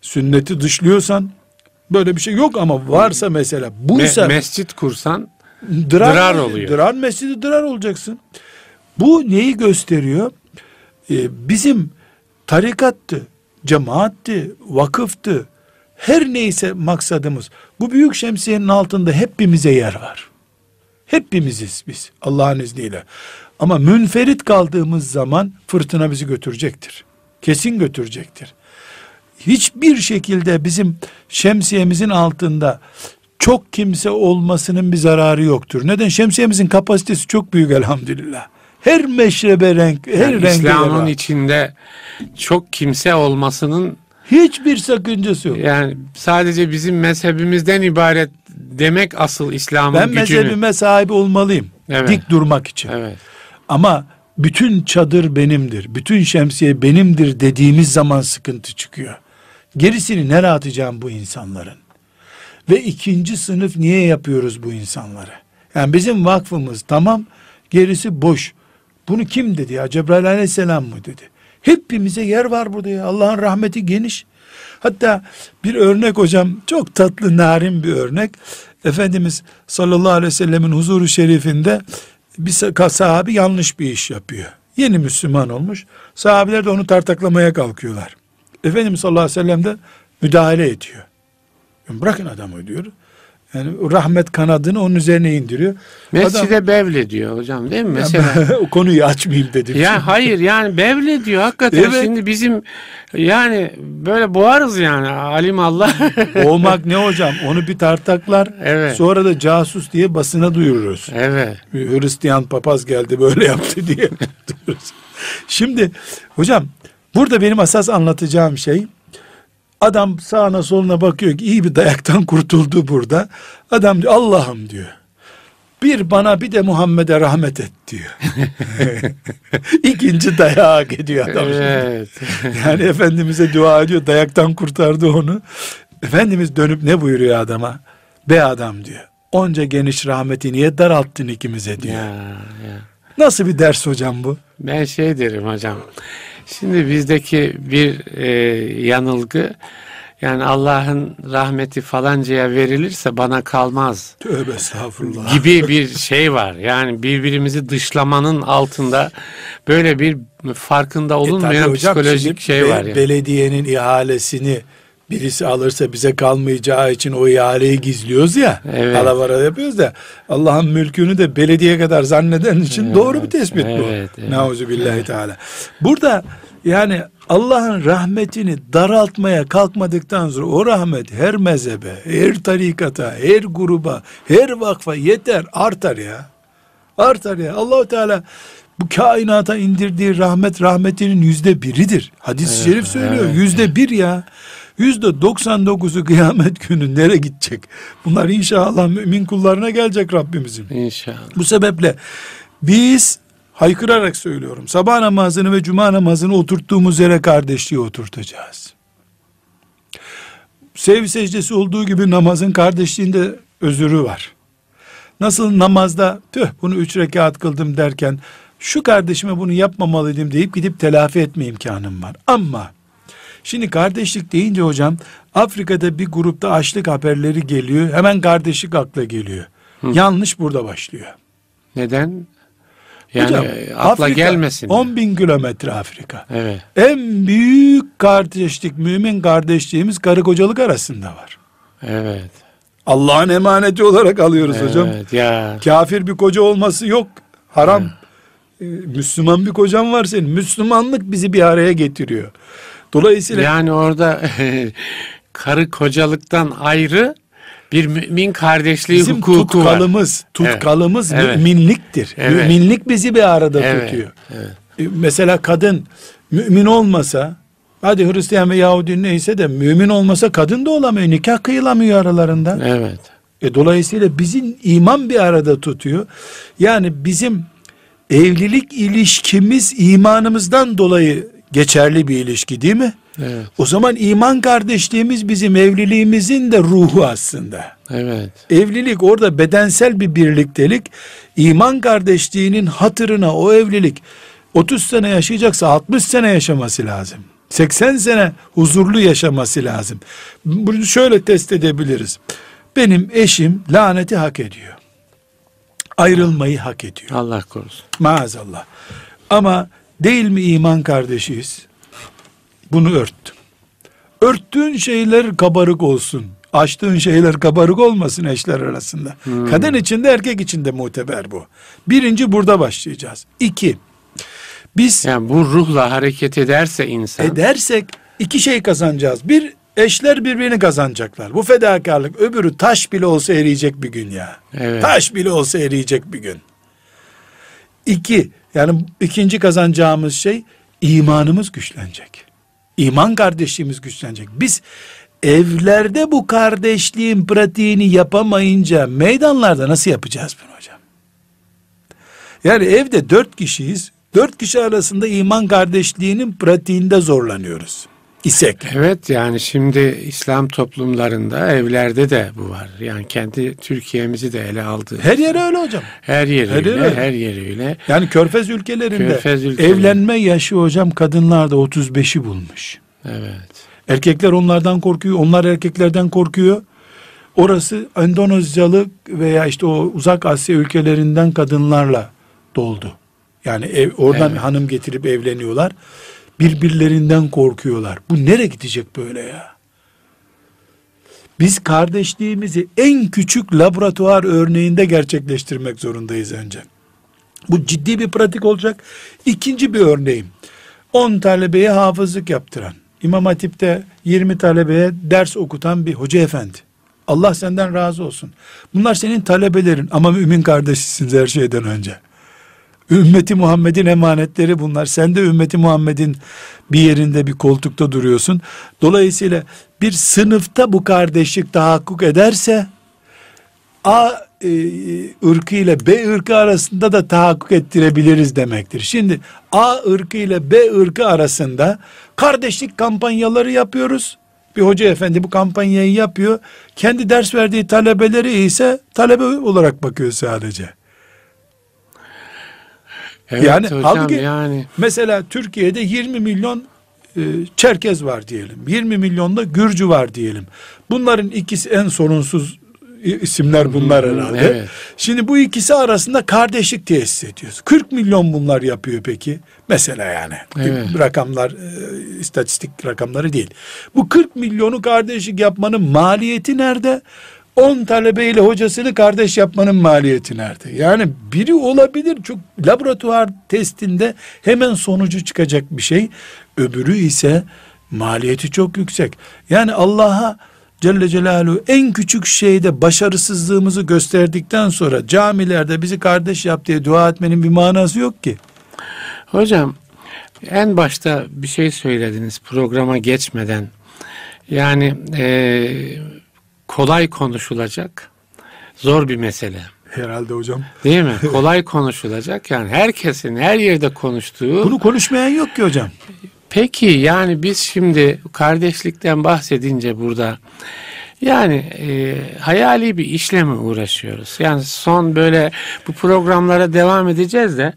sünneti dışlıyorsan böyle bir şey yok ama varsa mesela Me- buysa mescit kursan dırar, dırar oluyor. Dırar mescidi dırar olacaksın. Bu neyi gösteriyor? Ee, bizim tarikattı, cemaatti, vakıftı, her neyse maksadımız. Bu büyük şemsiyenin altında hepimize yer var. Hepimiziz biz Allah'ın izniyle. Ama münferit kaldığımız zaman fırtına bizi götürecektir. Kesin götürecektir. Hiçbir şekilde bizim şemsiyemizin altında çok kimse olmasının bir zararı yoktur. Neden? Şemsiyemizin kapasitesi çok büyük elhamdülillah. Her meşrebe renk, her yani yer İslam'ın içinde çok kimse olmasının Hiçbir sakıncası yok. yani sadece bizim mezhebimizden ibaret demek asıl İslam'ın ben gücünü. mezhebime sahibi olmalıyım. Evet. Dik durmak için. Evet. Ama bütün çadır benimdir, bütün şemsiye benimdir dediğimiz zaman sıkıntı çıkıyor. Gerisini nereye atacağım bu insanların? Ve ikinci sınıf niye yapıyoruz bu insanları? Yani bizim vakfımız tamam, gerisi boş. Bunu kim dedi ya? Cebrail aleyhisselam mı dedi? Hepimize yer var burada ya. Allah'ın rahmeti geniş. Hatta bir örnek hocam çok tatlı narin bir örnek. Efendimiz sallallahu aleyhi ve sellemin huzuru şerifinde bir sahabi yanlış bir iş yapıyor. Yeni Müslüman olmuş. Sahabiler de onu tartaklamaya kalkıyorlar. Efendimiz sallallahu aleyhi ve sellem de müdahale ediyor. Bırakın adamı diyor. Yani rahmet kanadını onun üzerine indiriyor. Mescide Adam, bevle diyor hocam değil mi? Mesela o konuyu açmayayım dedim. Ya hayır yani bevle diyor hakikaten evet. şimdi bizim yani böyle boğarız yani alim Allah. Boğmak ne hocam? Onu bir tartaklar. Evet. Sonra da casus diye basına duyururuz. Evet. Hristiyan papaz geldi böyle yaptı diye Şimdi hocam burada benim asas anlatacağım şey Adam sağına soluna bakıyor ki iyi bir dayaktan kurtuldu burada. Adam diyor Allah'ım diyor. Bir bana bir de Muhammed'e rahmet et diyor. İkinci dayağı hak ediyor adam. Evet. yani Efendimiz'e dua ediyor. Dayaktan kurtardı onu. Efendimiz dönüp ne buyuruyor adama? Be adam diyor. Onca geniş rahmeti niye daralttın ikimize diyor. Ya, ya. Nasıl bir ders hocam bu? Ben şey derim hocam. Şimdi bizdeki bir e, yanılgı yani Allah'ın rahmeti falancaya verilirse bana kalmaz. Tövbe estağfurullah. Gibi bir şey var. Yani birbirimizi dışlamanın altında böyle bir farkında e, olunmayan e hocam, psikolojik şey var. Yani. Belediyenin ihalesini birisi alırsa bize kalmayacağı için o ihaleyi gizliyoruz ya. Evet. Alavara yapıyoruz da Allah'ın mülkünü de belediye kadar zanneden için evet. doğru bir tespit evet, bu. Evet. Nauzu billahi evet. teala. Burada yani Allah'ın rahmetini daraltmaya kalkmadıktan sonra o rahmet her mezhebe, her tarikata, her gruba, her vakfa yeter, artar ya. Artar ya. Allahu Teala bu kainata indirdiği rahmet rahmetinin yüzde biridir. Hadis-i evet, şerif söylüyor. Evet. Yüzde bir ya. Yüzde 99'u kıyamet günü nereye gidecek? Bunlar inşallah mümin kullarına gelecek Rabbimizin. İnşallah. Bu sebeple biz haykırarak söylüyorum. Sabah namazını ve cuma namazını oturttuğumuz yere kardeşliği oturtacağız. Sev secdesi olduğu gibi namazın kardeşliğinde özürü var. Nasıl namazda tüh bunu üç rekat kıldım derken şu kardeşime bunu yapmamalıydım deyip gidip telafi etme imkanım var. Ama Şimdi kardeşlik deyince hocam Afrika'da bir grupta açlık haberleri geliyor. Hemen kardeşlik akla geliyor. Hı. Yanlış burada başlıyor. Neden? Yani hocam, akla Afrika, gelmesin. 10 bin kilometre Afrika. Evet. En büyük kardeşlik, mümin kardeşliğimiz karı kocalık arasında var. Evet. Allah'ın emaneti olarak alıyoruz evet, hocam. Ya. Kafir bir koca olması yok. Haram. Evet. Müslüman bir kocam var senin. Müslümanlık bizi bir araya getiriyor. Dolayısıyla yani orada karı kocalıktan ayrı bir mümin kardeşliği Bizim hukuku tutkalımız, var. tutkalımız evet. müminliktir. Evet. Müminlik bizi bir arada evet. tutuyor. Evet. E, mesela kadın mümin olmasa hadi Hristiyan ve Yahudi neyse de mümin olmasa kadın da olamıyor. Nikah kıyılamıyor aralarında. Evet. E, dolayısıyla bizim iman bir arada tutuyor. Yani bizim evlilik ilişkimiz imanımızdan dolayı geçerli bir ilişki değil mi? Evet. O zaman iman kardeşliğimiz bizim evliliğimizin de ruhu aslında. Evet. Evlilik orada bedensel bir birliktelik. İman kardeşliğinin hatırına o evlilik 30 sene yaşayacaksa 60 sene yaşaması lazım. 80 sene huzurlu yaşaması lazım. Bunu şöyle test edebiliriz. Benim eşim laneti hak ediyor. Ayrılmayı hak ediyor. Allah korusun. Maazallah. Ama Değil mi iman kardeşiyiz? Bunu örttüm. Örttüğün şeyler kabarık olsun. Açtığın şeyler kabarık olmasın eşler arasında. Hmm. Kadın içinde erkek içinde muteber bu. Birinci burada başlayacağız. İki, biz yani bu ruhla hareket ederse insan edersek iki şey kazanacağız. Bir eşler birbirini kazanacaklar. Bu fedakarlık öbürü taş bile olsa eriyecek bir gün ya. Evet. Taş bile olsa eriyecek bir gün. İki yani ikinci kazanacağımız şey imanımız güçlenecek. İman kardeşliğimiz güçlenecek. Biz evlerde bu kardeşliğin pratiğini yapamayınca meydanlarda nasıl yapacağız bunu hocam? Yani evde dört kişiyiz. Dört kişi arasında iman kardeşliğinin pratiğinde zorlanıyoruz isek. Evet yani şimdi İslam toplumlarında evlerde de bu var. Yani kendi Türkiye'mizi de ele aldı. Her yer öyle hocam. Her yer her öyle, yer her yer öyle. Yani Körfez ülkelerinde Körfez ülkeleri. evlenme yaşı hocam kadınlarda 35'i bulmuş. Evet. Erkekler onlardan korkuyor, onlar erkeklerden korkuyor. Orası Endonezyalı veya işte o uzak Asya ülkelerinden kadınlarla doldu. Yani ev, oradan Evet. hanım getirip evleniyorlar. Birbirlerinden korkuyorlar. Bu nereye gidecek böyle ya? Biz kardeşliğimizi en küçük laboratuvar örneğinde gerçekleştirmek zorundayız önce. Bu ciddi bir pratik olacak. İkinci bir örneğim. 10 talebeye hafızlık yaptıran, İmam Hatip'te 20 talebeye ders okutan bir hoca efendi. Allah senden razı olsun. Bunlar senin talebelerin ama mümin kardeşisiniz her şeyden önce. Ümmeti Muhammed'in emanetleri bunlar. Sen de ümmeti Muhammed'in bir yerinde bir koltukta duruyorsun. Dolayısıyla bir sınıfta bu kardeşlik tahakkuk ederse A e, ırkı ile B ırkı arasında da tahakkuk ettirebiliriz demektir. Şimdi A ırkı ile B ırkı arasında kardeşlik kampanyaları yapıyoruz. Bir hoca efendi bu kampanyayı yapıyor. Kendi ders verdiği talebeleri ise talebe olarak bakıyor sadece. Evet Yani hocam halbuki- yani Mesela Türkiye'de 20 milyon e, Çerkez var diyelim. 20 milyonda Gürcü var diyelim. Bunların ikisi en sorunsuz isimler bunlar herhalde. evet. Şimdi bu ikisi arasında kardeşlik tesis ediyoruz. 40 milyon bunlar yapıyor peki. Mesela yani. Evet. Rakamlar e, istatistik rakamları değil. Bu 40 milyonu kardeşlik yapmanın maliyeti nerede? 10 talebeyle hocasını kardeş yapmanın maliyeti nerede? Yani biri olabilir çok laboratuvar testinde hemen sonucu çıkacak bir şey. Öbürü ise maliyeti çok yüksek. Yani Allah'a Celle Celaluhu en küçük şeyde başarısızlığımızı gösterdikten sonra camilerde bizi kardeş yap diye dua etmenin bir manası yok ki. hocam en başta bir şey söylediniz programa geçmeden. Yani eee, kolay konuşulacak zor bir mesele. Herhalde hocam. Değil mi? Kolay konuşulacak yani herkesin her yerde konuştuğu. Bunu konuşmayan yok ki hocam. Peki yani biz şimdi kardeşlikten bahsedince burada yani e, hayali bir işle mi uğraşıyoruz? Yani son böyle bu programlara devam edeceğiz de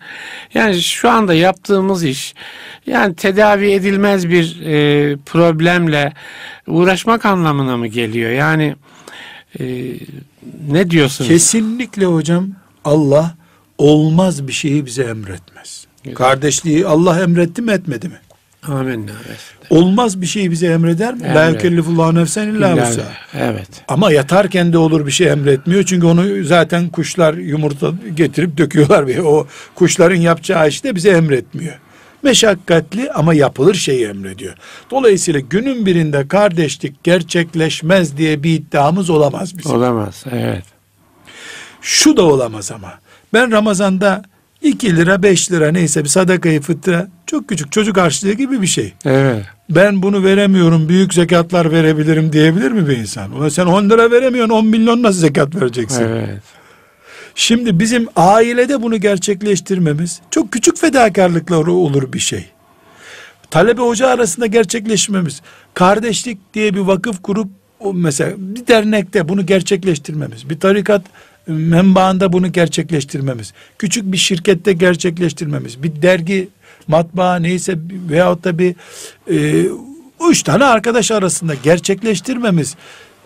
yani şu anda yaptığımız iş yani tedavi edilmez bir e, problemle uğraşmak anlamına mı geliyor? Yani e, ne diyorsunuz? Kesinlikle hocam Allah olmaz bir şeyi bize emretmez. Güzel. Kardeşliği Allah emretti mi etmedi mi? Amenna. Olmaz bir şeyi bize emreder mi? La yükellifullahu nefsen illa vus'aha. Evet. Ama yatarken de olur bir şey emretmiyor. Çünkü onu zaten kuşlar yumurta getirip döküyorlar. Bir. O kuşların yapacağı işi de bize emretmiyor. Meşakkatli ama yapılır şeyi emrediyor. Dolayısıyla günün birinde kardeşlik gerçekleşmez diye bir iddiamız olamaz bizim. Olamaz. Evet. Şu da olamaz ama. Ben Ramazan'da 2 lira 5 lira neyse bir sadakayı fıtra çok küçük çocuk harçlığı gibi bir şey. Evet. Ben bunu veremiyorum büyük zekatlar verebilirim diyebilir mi bir insan? Ulan sen 10 lira veremiyorsun 10 milyon nasıl zekat vereceksin? Evet. Şimdi bizim ailede bunu gerçekleştirmemiz çok küçük fedakarlıklar olur bir şey. Talebe hoca arasında gerçekleşmemiz, kardeşlik diye bir vakıf kurup mesela bir dernekte bunu gerçekleştirmemiz, bir tarikat menbaında bunu gerçekleştirmemiz, küçük bir şirkette gerçekleştirmemiz, bir dergi, matbaa neyse veyahut da bir e, üç tane arkadaş arasında gerçekleştirmemiz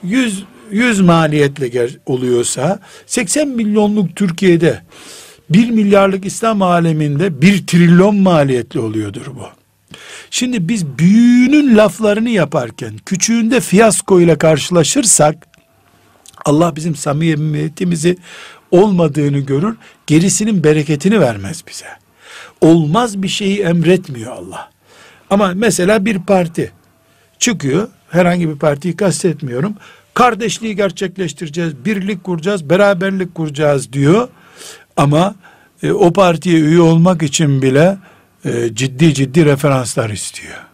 100 100 maliyetle ger- oluyorsa 80 milyonluk Türkiye'de 1 milyarlık İslam aleminde 1 trilyon maliyetli oluyordur bu. Şimdi biz büyüğünün laflarını yaparken küçüğünde fiyasko ile karşılaşırsak Allah bizim samimiyetimizi olmadığını görür, gerisinin bereketini vermez bize. Olmaz bir şeyi emretmiyor Allah. Ama mesela bir parti çıkıyor, herhangi bir partiyi kastetmiyorum, kardeşliği gerçekleştireceğiz, birlik kuracağız, beraberlik kuracağız diyor. Ama e, o partiye üye olmak için bile e, ciddi ciddi referanslar istiyor.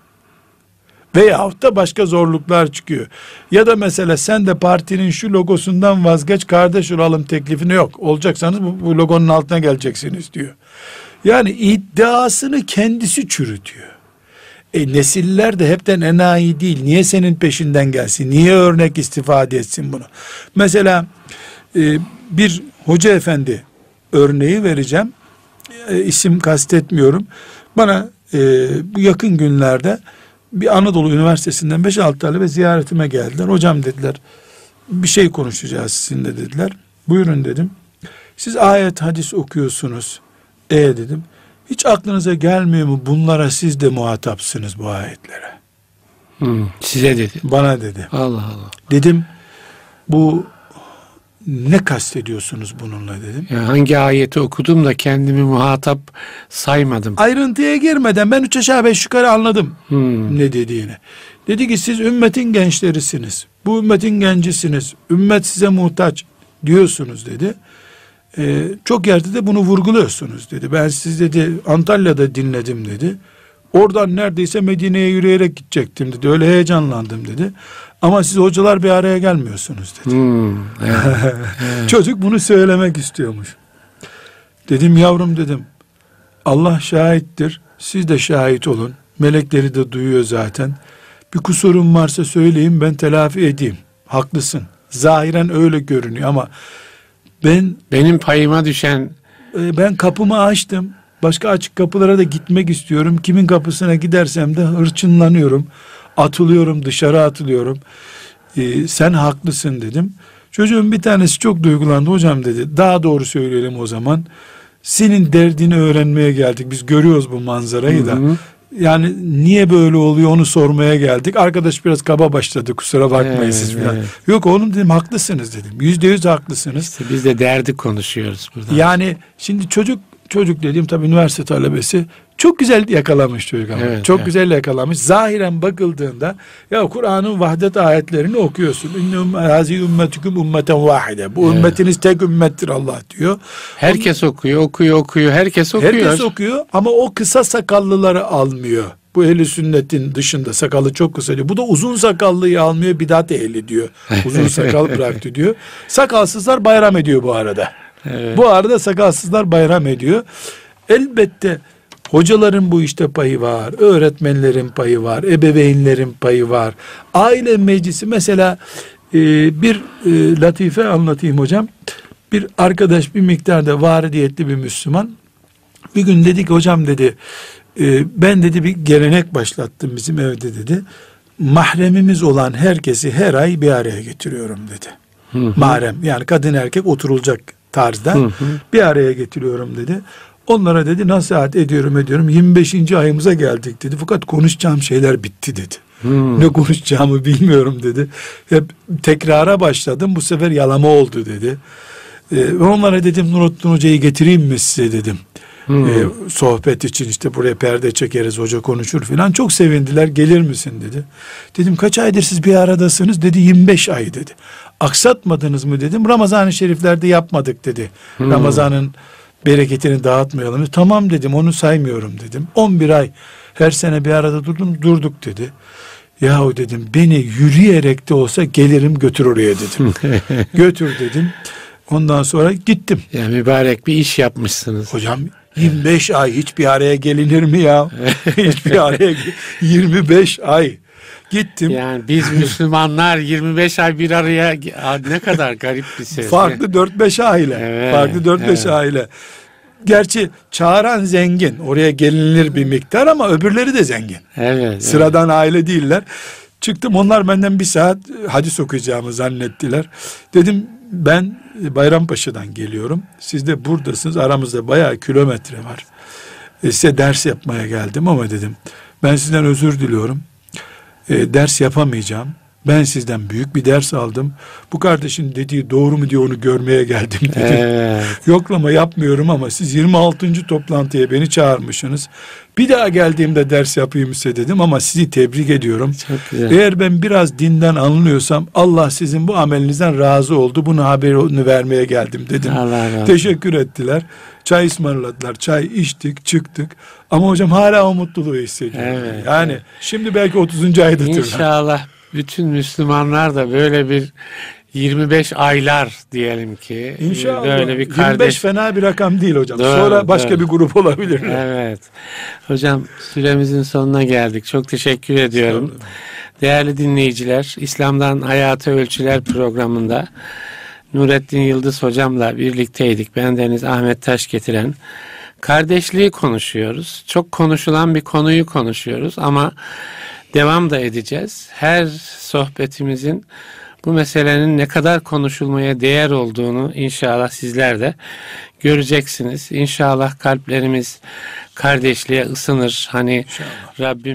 Veyahut da başka zorluklar çıkıyor. Ya da mesela sen de partinin şu logosundan vazgeç kardeş olalım teklifini yok. Olacaksanız bu, bu logonun altına geleceksiniz diyor. Yani iddiasını kendisi çürütüyor. E, nesiller de hepten enayi değil. Niye senin peşinden gelsin? Niye örnek istifade etsin bunu? Mesela e, bir hoca efendi örneği vereceğim. E, isim kastetmiyorum. Bana e, yakın günlerde bir Anadolu Üniversitesi'nden 5-6 talebe ziyaretime geldiler. Hocam dediler bir şey konuşacağız sizinle dediler. Buyurun dedim. Siz ayet hadis okuyorsunuz. E dedim. Hiç aklınıza gelmiyor mu bunlara siz de muhatapsınız bu ayetlere? Hmm, size dedi. Bana dedi. Allah Allah. Dedim bu ne kastediyorsunuz bununla dedim. Ya hangi ayeti okudum da kendimi muhatap saymadım. Ayrıntıya girmeden ben üç aşağı beş yukarı anladım Hmm. ne dediğini. Dedi ki siz ümmetin gençlerisiniz. Bu ümmetin gencisiniz. Ümmet size muhtaç diyorsunuz dedi. Ee, çok yerde de bunu vurguluyorsunuz dedi. Ben siz dedi Antalya'da dinledim dedi. Oradan neredeyse Medine'ye yürüyerek gidecektim dedi. Öyle heyecanlandım dedi. Ama siz hocalar bir araya gelmiyorsunuz dedi. Hmm. Evet. Çocuk bunu söylemek istiyormuş. Dedim yavrum dedim. Allah şahittir. Siz de şahit olun. Melekleri de duyuyor zaten. Bir kusurum varsa söyleyin ben telafi edeyim. Haklısın. Zahiren öyle görünüyor ama ben Benim payıma düşen e, ben kapımı açtım. Başka açık kapılara da gitmek istiyorum. Kimin kapısına gidersem de hırçınlanıyorum. Atılıyorum dışarı atılıyorum. E, sen haklısın dedim. Çocuğun bir tanesi çok duygulandı. Hocam dedi daha doğru söyleyelim o zaman. Senin derdini öğrenmeye geldik. Biz görüyoruz bu manzarayı da. Hı hı. Yani niye böyle oluyor onu sormaya geldik. Arkadaş biraz kaba başladı kusura bakmayın Evet, siz filan. evet. Yok oğlum dedim haklısınız dedim. Yüzde yüz haklısınız. işte biz de derdi konuşuyoruz burada. Yani şimdi çocuk çocuk dediğim tabii üniversite talebesi çok güzel yakalamış çocuk ama. Evet, çok evet. güzel yakalamış. Zahiren bakıldığında ya Kur'an'ın vahdet ayetlerini okuyorsun. İnnehum hazi ümmetikum ümmeten vahide. Bu Evet. ümmetiniz tek ümmettir Allah diyor. Herkes okuyor, okuyor, okuyor. Herkes okuyor. Herkes okuyor ama o kısa sakallıları almıyor. Bu ehli sünnetin dışında sakalı çok kısa diyor. Bu da uzun sakallıyı almıyor bidat ehli diyor. Uzun sakal bıraktı diyor. Sakalsızlar bayram ediyor bu arada. Evet. Bu arada sakalsızlar bayram ediyor. Elbette hocaların bu işte payı var, öğretmenlerin payı var, ebeveynlerin payı var. Aile meclisi mesela e, bir e, latife anlatayım hocam. Bir arkadaş bir miktarda varidiyetli bir Müslüman bir gün dedi ki hocam dedi e, ben dedi bir gelenek başlattım bizim evde dedi. Mahremimiz olan herkesi her ay bir araya getiriyorum dedi. Mahrem yani kadın erkek oturulacak tarzda bir araya getiriyorum dedi. Onlara dedi nasihat ediyorum ediyorum 25. ayımıza geldik dedi. Fakat konuşacağım şeyler bitti dedi. Ne konuşacağımı bilmiyorum dedi. Hep tekrara başladım bu sefer yalama oldu dedi. Ee, onlara dedim Nurattin Hoca'yı getireyim mi size dedim. Ee, sohbet için işte buraya perde çekeriz hoca konuşur filan. Çok sevindiler gelir misin dedi. Dedim kaç aydır siz bir aradasınız dedi 25 ay dedi. Aksatmadınız mı dedim. Ramazan-ı Şeriflerde yapmadık dedi. Ramazan'ın bereketini dağıtmayalım. Tamam dedim onu saymıyorum dedim. 11 ay her sene bir arada durdum durduk dedi. Yahu dedim beni yürüyerek de olsa gelirim götür oraya dedim. götür dedim. Ondan sonra gittim. Ya mübarek bir iş yapmışsınız. Hocam 25 ay hiçbir araya gelinir mi ya? hiçbir araya ge- 25 ay. Gittim. Yani biz Müslümanlar 25 ay bir araya ne kadar garip bir ses. Farklı 4-5 aile. Evet, Farklı 4-5 evet. aile. Gerçi çağıran zengin. Oraya gelinir bir miktar ama öbürleri de zengin. Evet. Sıradan aile değiller. Çıktım onlar benden bir saat hadis okuyacağımı zannettiler. Dedim ben Bayrampaşa'dan geliyorum. Siz de buradasınız. Aramızda bayağı kilometre var. E, size ders yapmaya geldim ama dedim. Ben sizden özür diliyorum. E, ders yapamayacağım. Ben sizden büyük bir ders aldım. Bu kardeşin dediği doğru mu diye onu görmeye geldim dedim. Evet. Yoklama yapmıyorum ama siz 26. toplantıya beni çağırmışsınız. Bir daha geldiğimde ders yapayım size dedim ama sizi tebrik ediyorum. Çok güzel. Eğer ben biraz dinden anlıyorsam Allah sizin bu amelinizden razı oldu. Bunu haberini vermeye geldim dedim. Allah razı. Teşekkür ettiler. Çay ısmarladılar. Çay içtik, çıktık. Ama hocam hala o mutluluğu hissediyorum. Evet, yani şimdi belki 30. aydadır. İnşallah bütün Müslümanlar da böyle bir 25 aylar diyelim ki İnşallah. böyle bir 25 kardeş fena bir rakam değil hocam. Doğru, Sonra başka doğru. bir grup olabilir. Evet. Hocam süremizin sonuna geldik. Çok teşekkür ediyorum. Değerli dinleyiciler, İslam'dan Hayata Ölçüler programında Nurettin Yıldız hocamla birlikteydik. Ben Deniz Ahmet Taş getiren kardeşliği konuşuyoruz. Çok konuşulan bir konuyu konuşuyoruz ama devam da edeceğiz. Her sohbetimizin bu meselenin ne kadar konuşulmaya değer olduğunu inşallah sizler de göreceksiniz. İnşallah kalplerimiz kardeşliğe ısınır. Hani İnşallah. Rabbim